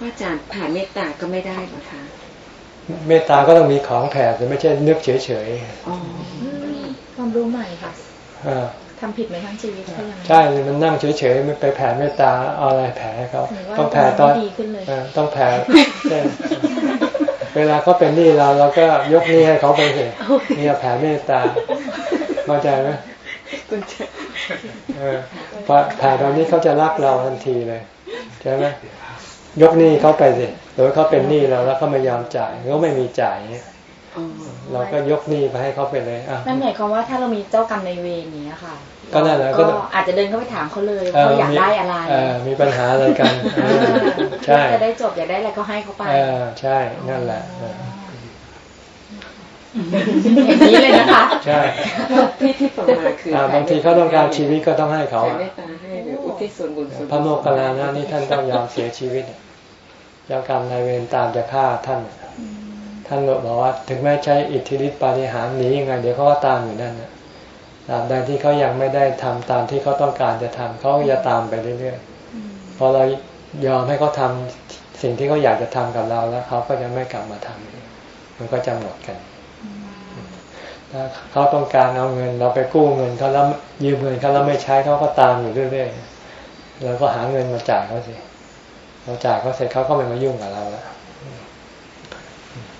ว่าอาจารย์ผ่านเมตตาก็ไม่ได้เหรอคะเมตตาก็ต้องมีของแผ่แต่ไม่ใช่นึกเฉยอ๋อความรู้ใหม่ค่ะ ๆอ่าทำผิดไหมทั้งชีวิตใช่ไหมใช่มันนั่งเฉยๆไม่ไปแผ่เมตตาเอาอะไรแผ่ให้เขาถึงว่าต้องแผ่ตอนดีขึ้นเลยอ่าต้องแผ่ใช่เวลาเขาเป็นหนี้เราเราก็ยกหนี้ให้เขาไปสินี่แผ่เมตตาเข้าใจไหมคุณจะเออพอแผ่ตอนนี้เขาจะรักเราทันทีเลยใช่ไหมยกหนี้เขาไปสิหรือเขาเป็นหนี้เราแล้วเขาไม่ยอมจ่ายเขาไม่มีจ่ายเนี่ยอ๋อ เราก็ยกหนี้ไปให้เขาไปเลยอะนั่นหมายความว่าถ้าเรามีเจ้ากรรมในายเวรอย่างเนี้ยค่ะ ก็นั่นแหละก็ก็อาจจะเดินเข้าไปถามเขาเลยเอว่าเขาออยากมีได้อะไรเออมีปัญหาอะไรกันเออ่าอใช่จะได้จบอยากได้อะไรก็ให้เขาไปเออใช่นั่นแหละเอออย่างนี้เลยนะคะใช่ที่ที่ฟังมาคืออ่าบางทีเขาต้องการชีวิตก็ต้องให้เขาแผ่อะเมตตาให้หรืออุทิศส่วนบุญส่วนกุศลพระโมคคัลลานะนี่ท่านต้องยอมเสียชีวิตเนี่ยเจ้ากรรมนายเวรตามจะฆ่าท่าน ท่านบอกว่าถึงแม้ใช้อิทธิฤทธิปาฏิหาริย์หนียังไง เดี๋ยวเขาก็ตามอยู่นั่นนะตาบใดที่เขายังไม่ได้ทำตามที่เขาต้องการจะทำเขาจะตามไปเรื่อยๆพอเรายอมให้เขาทำสิ่งที่เขาอยากจะทำกับเราแล้วเขาก็จะไม่กลับมาทำมันก็จะหมดกันถ้าเขาต้องการเอาเงิน เราไปกู้เงินเขาแล้วยืมเงินเขาแล้วไม่ใช้เขาก็ตามอยู่เรื่อยๆเราก็หาเงินมาจ่ายเขาสิเราจ่ายเขาเสร็จเขาก็ไม่มายุ่งกับเราแล้ว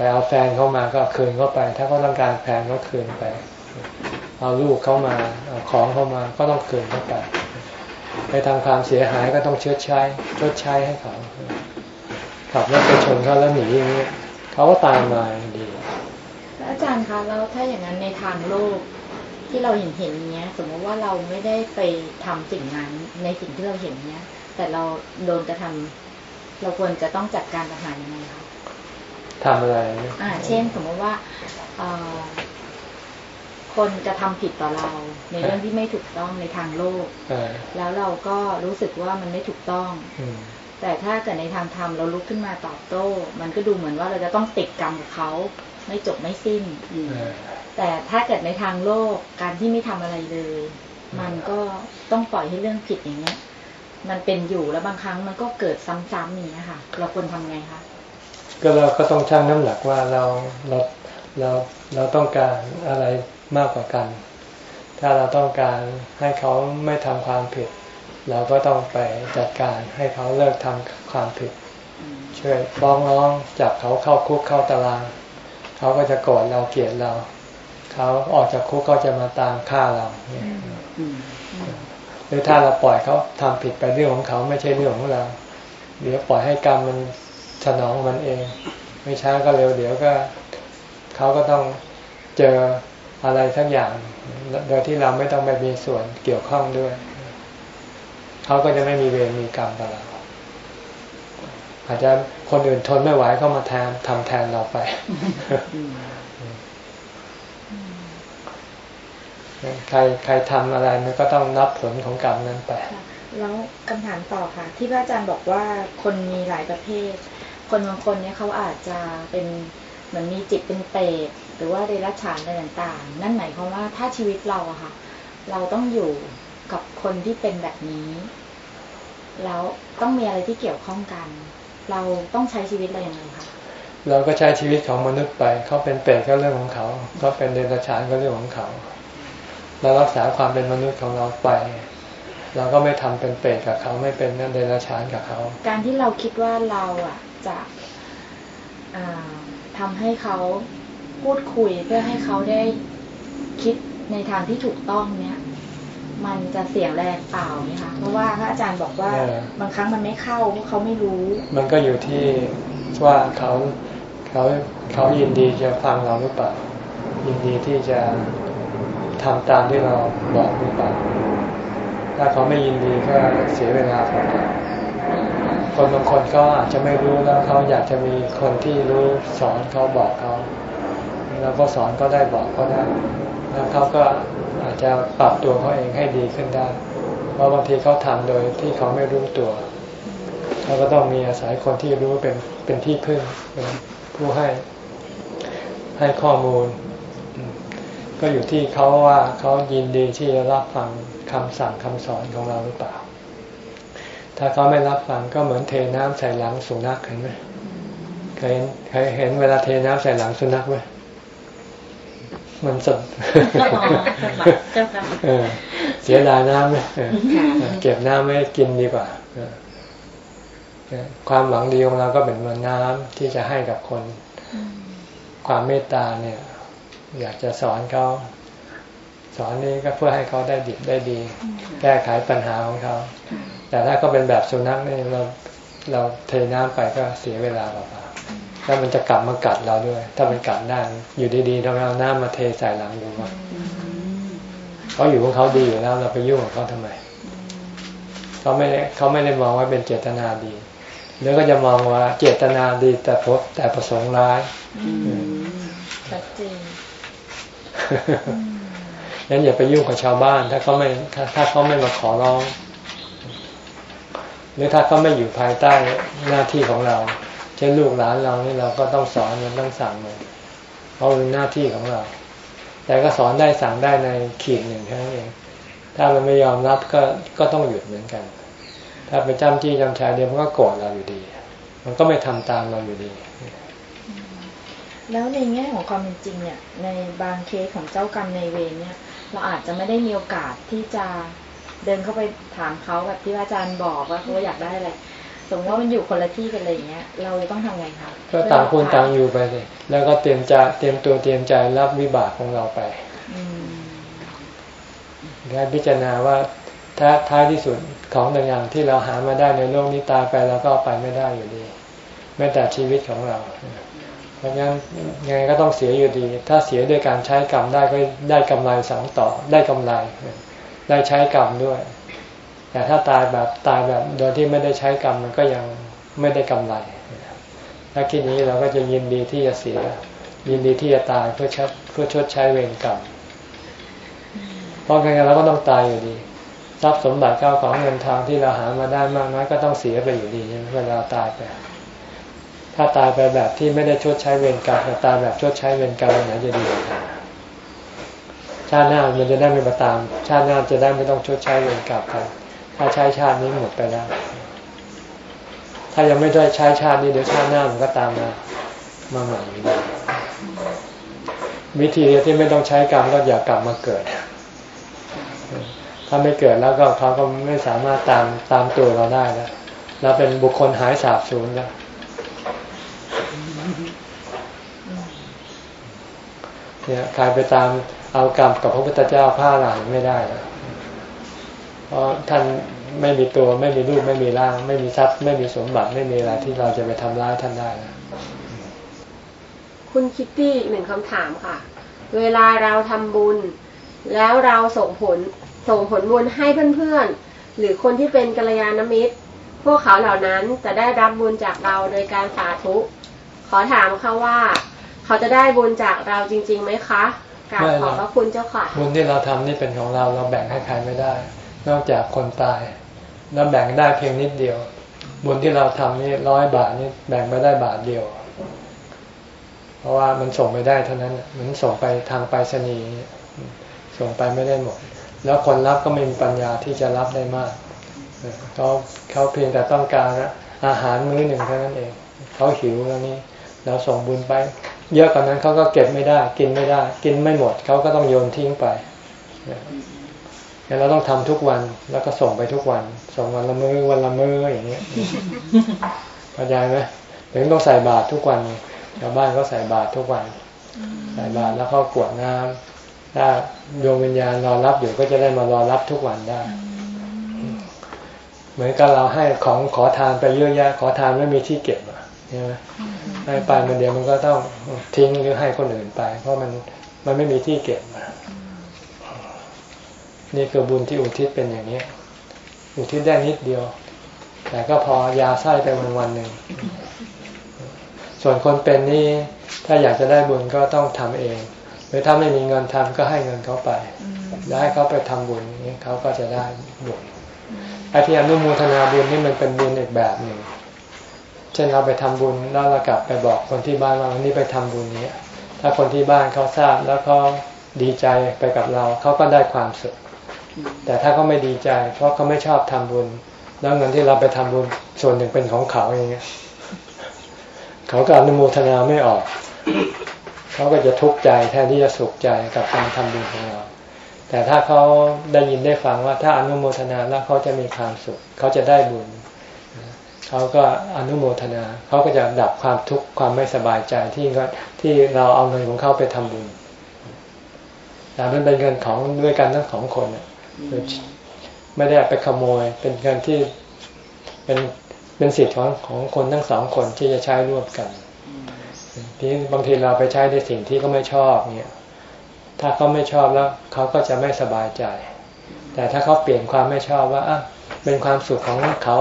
ไปเอาแฟนเข้ามาก็คืนเข้าไป ถ้าเขาต้องการแฟนก็คืนไป เอาลูกเข้ามาเอาของเข้ามาก็ต้องคืนเข้าไป ไปทำความเสียหายก็ต้องเชดใช้ชดใช้ให้เขาขับรถไปชนเขาแล้วหนีอย่างนี้เขาก็ตามมาดีอาจารย์คะแล้วถ้าอย่างนั้นในทางโลกที่เราเห็นเห็นเนี้ย สมมติว่าเราไม่ได้ไปทำสิ่งนั้นในสิ่งที่เราเห็นเนี้ย แต่เราโดนกระทำเราควรจะต้องจัดการปัญหายังไงคะ ทำอะไรอ่าเช่นสมมติว่าเอ่อคนกระทำผิดต่อเรา ในเรื่องที่ไม่ถูกต้องในทางโลกเออแล้วเราก็รู้สึกว่ามันไม่ถูกต้องอืมแต่ถ้าเกิดในทางธรรมเราลุกขึ้นมาตอบโต้ มันก็ดูเหมือนว่าเราจะต้องติดกรรมกับเขาไม่จบไม่สิ้นเออแต่ถ้าเกิดในทางโลกการที่ไม่ทำอะไรเลย มันก็ต้องปล่อยให้เรื่องผิดอย่างเงี้ย มันเป็นอยู่แล้วบางครั้งมันก็เกิดซ้ำๆอย่างเงี้ยค่ะ เราควรทำไงคะ ก็เราก็ต้องชั่งน้ำหนักว่าเราเราเราเราต้องการอะไรมากกว่ากัน ถ้าเราต้องการให้เขาไม่ทำความผิด เราก็ต้องไปจัดการให้เขาเลิกทำความผิด ช่วยฟ้องร้องจับเขาเข้าคุกเข้าตาราง เขาก็จะโกรธเราเกลียดเรา เขาออกจากคุกเขาจะมาตามฆ่าเราหรือถ้าเราปล่อยเขาทำผิดไปเรื่องของเขาไม่ใช่เรื่องของเราเดี๋ยวปล่อยให้กรรมมัน สนองมันเอง ไม่ช้าก็เร็วเดี๋ยวก็เขาก็ต้องเจออะไรสักอย่างโดยที่เราไม่ต้องไปมีส่วนเกี่ยวข้องด้วย เขาก็จะไม่มีเวรมีกรรมกับเราอาจจะคนอื่นทนไม่ไหวเข้ามาแทนทำแทนเราไปใครใครทำอะไรมันก็ต้องรับผลของกรรมนั้นไป แล้วคำถามต่อค่ะ ที่พระอาจารย์บอกว่าคนมีหลายประเภท คนบางคนเนี่ยเขาอาจจะเป็นเหมือนมีจิตเป็นเปรตหรือว่าเดรัจฉานอะไรต่างๆ นั่นหมายความว่าถ้าชีวิตเราอะค่ะ เราต้องอยู่กับคนที่เป็นแบบนี้ แล้วต้องมีอะไรที่เกี่ยวข้องกัน เราต้องใช้ชีวิตเราอย่างไรคะเราก็ใช้ชีวิตของมนุษย์ไป เขาเป็นเปรตก็เรื่องของเขาเขาเป็นเดรัจฉานก็เรื่องของเขาเรารักษาความเป็นมนุษย์ของเราไป เราก็ไม่ทำเป็นเปรตกับเขาไม่เป็นเดรัจฉานกับเขา การที่เราคิดว่าเราอะ จะอ่าทำให้เขาพูดคุยเพื่อให้เขาได้คิดในทางที่ถูกต้องเนี่ยมันจะเสียแรงเปล่าไหมคะ เพราะว่าพระอาจารย์บอกว่าเออบางครั้งมันไม่เข้าเพราะเขาไม่รู้ มันก็อยู่ที่ว่าเขาเขาเขายินดีจะฟังเราหรือเปล่า ยินดีที่จะทำตามที่เราบอกหรือเปล่า ถ้าเขาไม่ยินดีก็เสียเวลาของเรา คนบางคนก็อาจจะไม่รู้แล้วเขาอยากจะมีคนที่รู้สอนเขาบอกเขาแล้วก็สอนก็ได้บอกก็ได้แล้วเขาก็อาจจะปรับตัวเขาเองให้ดีขึ้นได้ เพราะบางทีเขาทำโดยที่เขาไม่รู้ตัวเขาก็ต้องมีอาศัยคนที่รู้เป็นเป็นที่พึ่งเป็นผู้ให้ให้ข้อมูล ก็อยู่ที่เขาว่าเขายินดีที่จะรับฟังคำสั่งคำสอนของเราหรือเปล่า ถ้าเขาไม่รับฟังก็เหมือนเทน้ำใส่หลังสุนัขเห็นไหมเคยเห็นเคยเห็นเวลาเทน้ำใส่หลังสุนัขไหมมันสดเจ้าค่ะเออเสียดายน้ำไหมเออเก็บน้ำไม่กินดีกว่าเออความหวังดีของเราก็เป็นเหมือนน้ำที่จะให้กับคน ความเมตตาเนี่ย อยากจะสอนเขาสอนนี้ก็เพื่อให้เขาได้ดิบได้ดี แก้ไขปัญหาของเขา แต่ถ้าก็เป็นแบบสุนัขนี่เราเราเทน้ำไปก็เสียเวลาเปล่าๆแล้วมันจะกลับมากัดเราด้วย ถ้ามันกัดได้อยู่ดีๆเราเอาน้ำมาเทใส่หลังดูว่าเขาอยู่ของเขาดีอยู่แล้ว เราไปยุ่งกับเขาทำไมเขาไม่ได้เขาไม่ได้มองว่าเป็นเจตนาดี หรือก็จะมองว่าเจตนาดีแต่พบแต่ประสงค์ร้ายชัดเจนงั้นอย่าไปยุ่งกับชาวบ้าน ถ้าเขาไม่ถ้าถ้าเขาไม่มาขอร้อง หรือถ้าเขาไม่อยู่ภายใต้หน้าที่ของเรา เช่นลูกหลานเรานี่เราก็ต้องสอนมันต้องสั่งมันเพราะเป็นหน้าที่ของเรา แต่ก็สอนได้สั่งได้ในขีดหนึ่งแค่นั้นเอง ถ้ามันไม่ยอมรับก็ก็ต้องหยุดเหมือนกัน ถ้าไปจำจี้จำชายเดียวมันก็โกรธเราอยู่ดี มันก็ไม่ทำตามเราอยู่ดี แล้วในแง่ของความเป็นจริงเนี่ย ในบางเคสของเจ้ากรรมในเวรเนี่ย เราอาจจะไม่ได้มีโอกาสที่จะ เดินเข้าไปถามเขาแบบที่อาจารย์บอกว่าเขาอยากได้อะไรสมมติว่ามันอยู่คนละที่กันอะไรอย่างเงี้ย เราจะต้องทำไงคะก็ต่างคนต่างอยู่ไปสิแล้วก็เตรียมจะเตรียมตัวเตรียมใจรับวิบากของเราไปอืมได้พิจารณาว่าถ้าท้ายที่สุดของบางอย่างที่เราหามาได้ในโลกนี้ตายไปเราก็เอาไปไม่ได้อยู่ดีแม้แต่ชีวิตของเราเพราะงั้นยังไงก็ต้องเสียอยู่ดี ถ้าเสียด้วยการใช้กรรมได้ก็ได้กำไรสองต่อได้กำไร ได้ใช้กรรมด้วย แต่ถ้าตายแบบตายแบบโดยที่ไม่ได้ใช้กรรมมันก็ยังไม่ได้กำไรถ้าคิดนี้เราก็จะยินดีที่จะเสีย ยินดีที่จะตายเพื่อชดเพื่อชดใช้เวรกรรมเพราะงั้นเราก็ต้องตายอยู่ดี ทรัพย์สมบัติเก้าของเงินทองที่เราหามาได้มากน้อยก็ต้องเสียไปอยู่ดีเวลาตายไปถ้าตายไปแบบที่ไม่ได้ชดใช้เวรกรรมกับตายแบบชดใช้เวรกรรมอันไหนจะดีกว่า ชาติหน้ามันจะได้ไม่มาตาม ชาติหน้าจะได้ไม่ต้องชดใช้เวรกรรมกัน ถ้าใช้ชาตินี้หมดไปแล้ว ถ้ายังไม่ได้ใช้ชาตินี้เดี๋ยวชาติหน้ามันก็ตามมา มาใหม่อยู่ดีวิธีที่ไม่ต้องใช้กรรมก็อย่ากลับมาเกิด ถ้าไม่เกิดแล้วก็เขาก็ไม่สามารถตามตามตัวเราได้แล้วเราเป็นบุคคลหายสาบสูญแล้วเนี่ยใครไปตาม เอากรรมกับพระพุทธเจ้าผ้าหลานไม่ได้เพราะท่านไม่มีตัวไม่มีรูปไม่มีร่าง ไม่มีทรัพย์ ไม่มีสมบัติไม่มีอะไรที่เราจะไปทำร้ายท่านได้นะคุณคิตตี้หนึ่งคำถามค่ะ เวลาเราทำบุญ แล้วเราส่งผลส่งผลบุญให้เพื่อนๆ หรือคนที่เป็นกัลยาณมิตร พวกเขาเหล่านั้นจะได้รับบุญจากเราโดยการสาธุ ขอถามค่ะว่า เขาจะได้บุญจากเราจริงๆไหมคะ กราบขอบพระคุณเจ้าค่ะ บุญที่เราทำนี่เป็นของเราเราแบ่งให้ใครไม่ได้ นอกจากคนตายเราแบ่งได้เพียงนิดเดียว บุญที่เราทำนี่ร้อยบาทนี่แบ่งไปได้บาทเดียว เพราะว่ามันส่งไปได้เท่านั้น มันส่งไปทางไปรษณีย์ส่งไปไม่ได้หมด แล้วคนรับก็ไม่มีปัญญาที่จะรับได้มากเขาเขาเพียงแต่ต้องการอาหารมื้อหนึ่งเท่านั้นเอง เขาหิวแล้วนี่เราส่งบุญไป เยอะกว่านั้นเขาก็เก็บไม่ได้ กินไม่ได้ กินไม่หมดเขาก็ต้องโยนทิ้งไปเราต้องทำทุกวันแล้วก็ส่งไปทุกวัน ส่งวันละมือวันละมืออย่างนี้เข้าใจไหมถึงต้องใส่บาตรทุกวันชาวบ้านก็ใส่บาตรทุกวัน ใส่บาตรแล้วเข้ากวดน้ำถ้าดวงวิญญาณรอรับอยู่ก็จะได้มารอรับทุกวันได้ เหมือนกับเราให้ของขอทานไปเยอะแยะขอทานไม่มีที่เก็บใช่ไหม ให้ไปมันเดียวมันก็ต้องทิ้งหรือให้คนอื่นไป เพราะมันมันไม่มีที่เก็บนี่คือบุญที่อุทิศเป็นอย่างนี้ อุทิศได้นิดเดียว แต่ก็พอยาไส้ไปวันวันหนึ่ง ส่วนคนเป็นนี่ถ้าอยากจะได้บุญก็ต้องทำเอง หรือถ้าไม่มีเงินทำก็ให้เงินเขาไป แล้วให้เขาไปทำบุญนี้เขาก็จะได้บุญไอ้ที่อนุโมทนาบุญนี่มันเป็นบุญอีกแบบหนึ่ง เช่นเราไปทำบุญแล้วเรากลับไปบอกคนที่บ้านว่าวันนี้ไปทำบุญนี้ถ้าคนที่บ้านเขาทราบแล้วเขาดีใจไปกับเราเขาก็ได้ความสุข แต่ถ้าเขาไม่ดีใจ เพราะเขาไม่ชอบทำบุญ แล้วเงินที่เราไปทำบุญส่วนหนึ่งเป็นของเขาอย่างเงี้ยเขาก็อนุโมทนาไม่ออก เขาก็จะทุกข์ใจแทนที่จะสุขใจกับการทำบุญของเรา แต่ถ้าเขาได้ยินได้ฟังว่าถ้าอนุโมทนาแล้วเขาจะมีความสุข เขาจะได้บุญ เขาก็อนุโมทนา เขาก็จะดับความทุกข์ความไม่สบายใจที่ที่เราเอาเงินของเขาไปทำบุญแต่มันเป็นเงินของด้วยกันทั้งสองคนไม่ได้ไปขโมย เป็นเงินที่เป็นเป็นสิทธิ์ของของคนทั้งสองคนที่จะใช้ร่วมกันที่บางทีเราไปใช้ในสิ่งที่เขาไม่ชอบเนี่ย ถ้าเขาไม่ชอบแล้วเขาก็จะไม่สบายใจ แต่ถ้าเขาเปลี่ยนความไม่ชอบว่าอะเป็นความสุขของเขา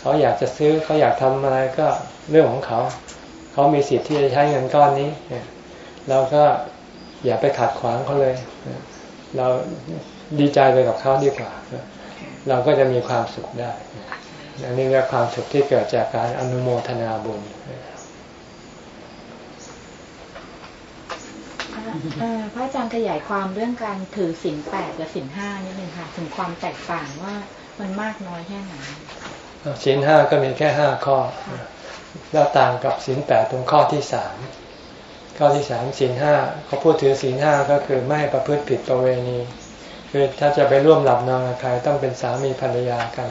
เขาอยากจะซื้อเขาอยากทำอะไรก็เรื่องของเขา เขามีสิทธิ์ที่จะใช้เงินก้อนนี้เราก็อย่าไปขัดขวางเขาเลย เราดีใจไปกับเขาดีกว่า เราก็จะมีความสุขได้อันนี้เรียกความสุขที่เกิดจากการอนุโมทนาบุญพระอาจารย์ขยายความเรื่องการถือศีลแปดกับศีลห้านิดหนึ่งค่ะ ถึงความแตกต่างว่ามันมากน้อยแค่ไหน ศีลห้าก็มีแค่ห้าข้อ แล้วต่างกับศีลแปดตรงข้อที่สามข้อที่สามศีลห้าเขาพูดถือศีลห้าก็คือไม่ให้ประพฤติผิดประเวณี คือถ้าจะไปร่วมหลับนอนกับใครต้องเป็นสามีภรรยากัน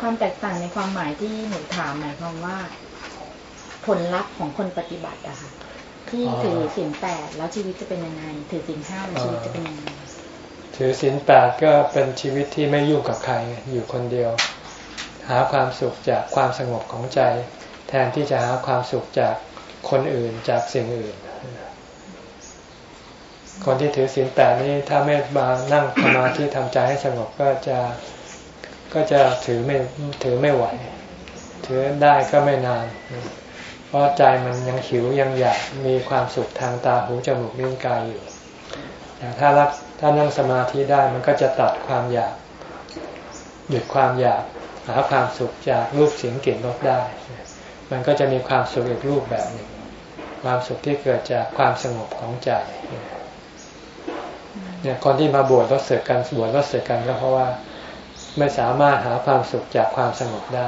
ความแตกต่างในความหมายที่หนูถามหมายความว่า ผลลัพธ์ของคนปฏิบัติอะค่ะที่ถือศีลแปดแล้วชีวิตจะเป็นยังไง ถือศีลห้าแล้วชีวิตจะเป็นยังไงถือศีลแปดก็เป็นชีวิตที่ไม่ยุ่งกับใครอยู่คนเดียว หาความสุขจากความสงบของใจ แทนที่จะหาความสุขจากคนอื่นจากสิ่งอื่น คนที่ถือศีลแปดนี้ถ้าไม่มานั่งสมาธิทำใจให้สงบก็จะก็จะถือไม่ถือไม่ไหว ถือได้ก็ไม่นาน เพราะใจมันยังหิวยังอยากมีความสุขทางตาหูจมูกลิ้นกายอยู่แต่ถ้ารักถ้านั่งสมาธิได้มันก็จะตัดความอยาก หยุดความอยาก หาความสุขจากรูปเสียงกลิ่นรสได้ มันก็จะมีความสุขอีกรูปแบบหนึ่ง ความสุขที่เกิดจากความสงบของใจเนี่ยคนที่มาบวชรถเสกกันบวชรถเสกกันก็เพราะว่าไม่สามารถหาความสุขจากความสงบได้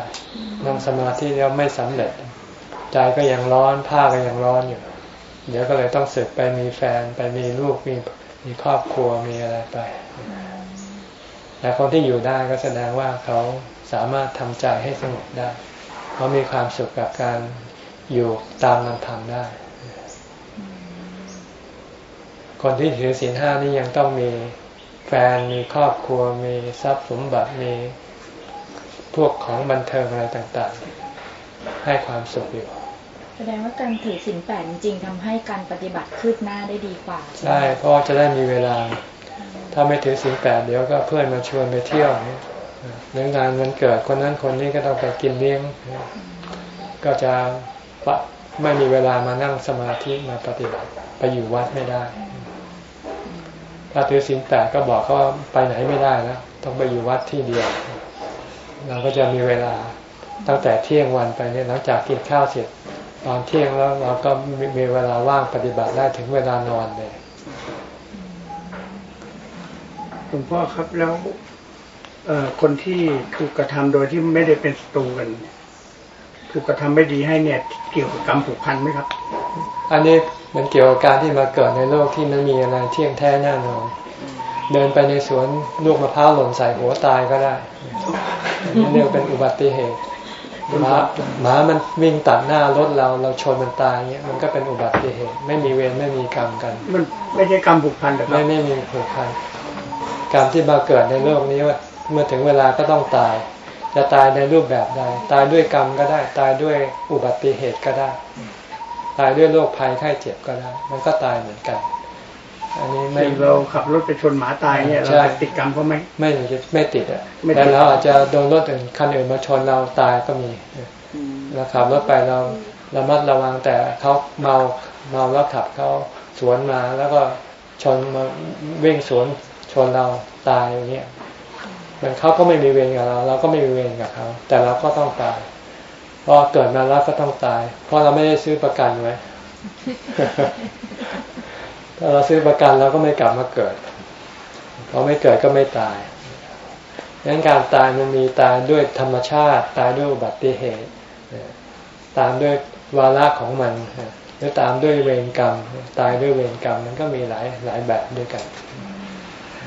นั่งสมาธิแล้วไม่สำเร็จ ใจก็ยังร้อนผ้าก็ยังร้อนอยู่ เดี๋ยวก็เลยต้องเสกไปมีแฟนไปมีลูกมีมีครอบครัวมีอะไรไปแต่คนที่อยู่ได้ก็แสดงว่าเขา สามารถทำใจให้สงบได้เขามีความสุขกับการอยู่ตามลำพังได้ คนที่ถือศีลห้านี่ยังต้องมีแฟนมีครอบครัวมีทรัพย์สมบัติมีพวกของบันเทิงอะไรต่างๆ ให้ความสุขอยู่ แสดงว่าการถือศีลแปดจริงๆทำให้การปฏิบัติคืบหน้าได้ดีกว่าใช่เพราะจะได้มีเวลา ถ้าไม่ถือศีลแปดเดี๋ยวก็เพื่อนมาชวนไปเที่ยวเเรื่องงานมันเกิดคนนั้นคนนี้ก็ต้องไปกินเลี้ยง ก็จะปะไม่มีเวลามานั่งสมาธิมาปฏิบัติไปอยู่วัดไม่ได้ ถ้าถือศีลแปดก็บอกเขาไปไหนไม่ได้แล้วต้องไปอยู่วัดที่เดียว เราก็จะมีเวลาตั้งแต่เที่ยงวันไปเนี่ยหลังจากกินข้าวเสร็จตอนเที่ยงแล้วเราก็มีเวลาว่างปฏิบัติได้ถึงเวลานอนเลยหลวงพ่อครับแล้ว คนที่ถูกกระทำโดยที่ไม่ได้เป็นศัตรูกันถูกกระทำไม่ดีให้เนี่ย เกี่ยวกับกรรมผูกพันไหมครับ อันนี้มันเกี่ยวกับการที่มาเกิดในโลกที่มันมีอะไรเที่ยงแท้แน่นอนเดินไปในสวนลูกมะพร้าวหล่นใส่หัวตายก็ได้นี่เรียกเป็นอุบัติเหตุหมาหมามันวิ่งตัดหน้ารถเราเราชนมันตายเงี้ยมันก็เป็นอุบัติเหตุ ไม่มีเวรไม่มีกรรมกัน มันไม่ใช่กรรมผูกพันหรอไม่ไม่มีผูกพันกรรมที่มาเกิดในโลกนี้ว่า เมื่อถึงเวลาก็ต้องตาย จะตายในรูปแบบใด ตายด้วยกรรมก็ได้ ตายด้วยอุบัติเหตุก็ได้ ตายด้วยโรคภัยไข้เจ็บก็ได้ มันก็ตายเหมือนกัน อันนี้ไม่ไม่เราขับรถไปชนหมาตายเนี่ยเราใช่จะติดกรรมเขาไหมไม่ไม่ติดอะไม่ติดแต่เราอาจจะโดนรถอื่นคันอื่นมาชนเราตายก็มีเราขับรถไปเราระมัดระวังแต่เขาเมาเมาแล้วขับเขาสวนมาแล้วก็ชนมาวิ่งสวนชนเราตายอย่างเงี้ย มันเขาก็ไม่มีเวรกับเรา เราก็ไม่มีเวรกับเขา แต่เราก็ต้องตายเพราะเกิดมาแล้วก็ต้องตาย เพราะเราไม่ได้ซื้อประกันไว้ถ้าเราซื้อประกันเราก็ไม่กลับมาเกิดพอไม่เกิดก็ไม่ตายดังนั้นการตายมันมีตายด้วยธรรมชาติ ตายด้วยอุบัติเหตุ ตามด้วยวาระของมันหรือตามด้วยเวรกรรม ตายด้วยเวรกรรมมันก็มีหลายหลายแบบด้วยกัน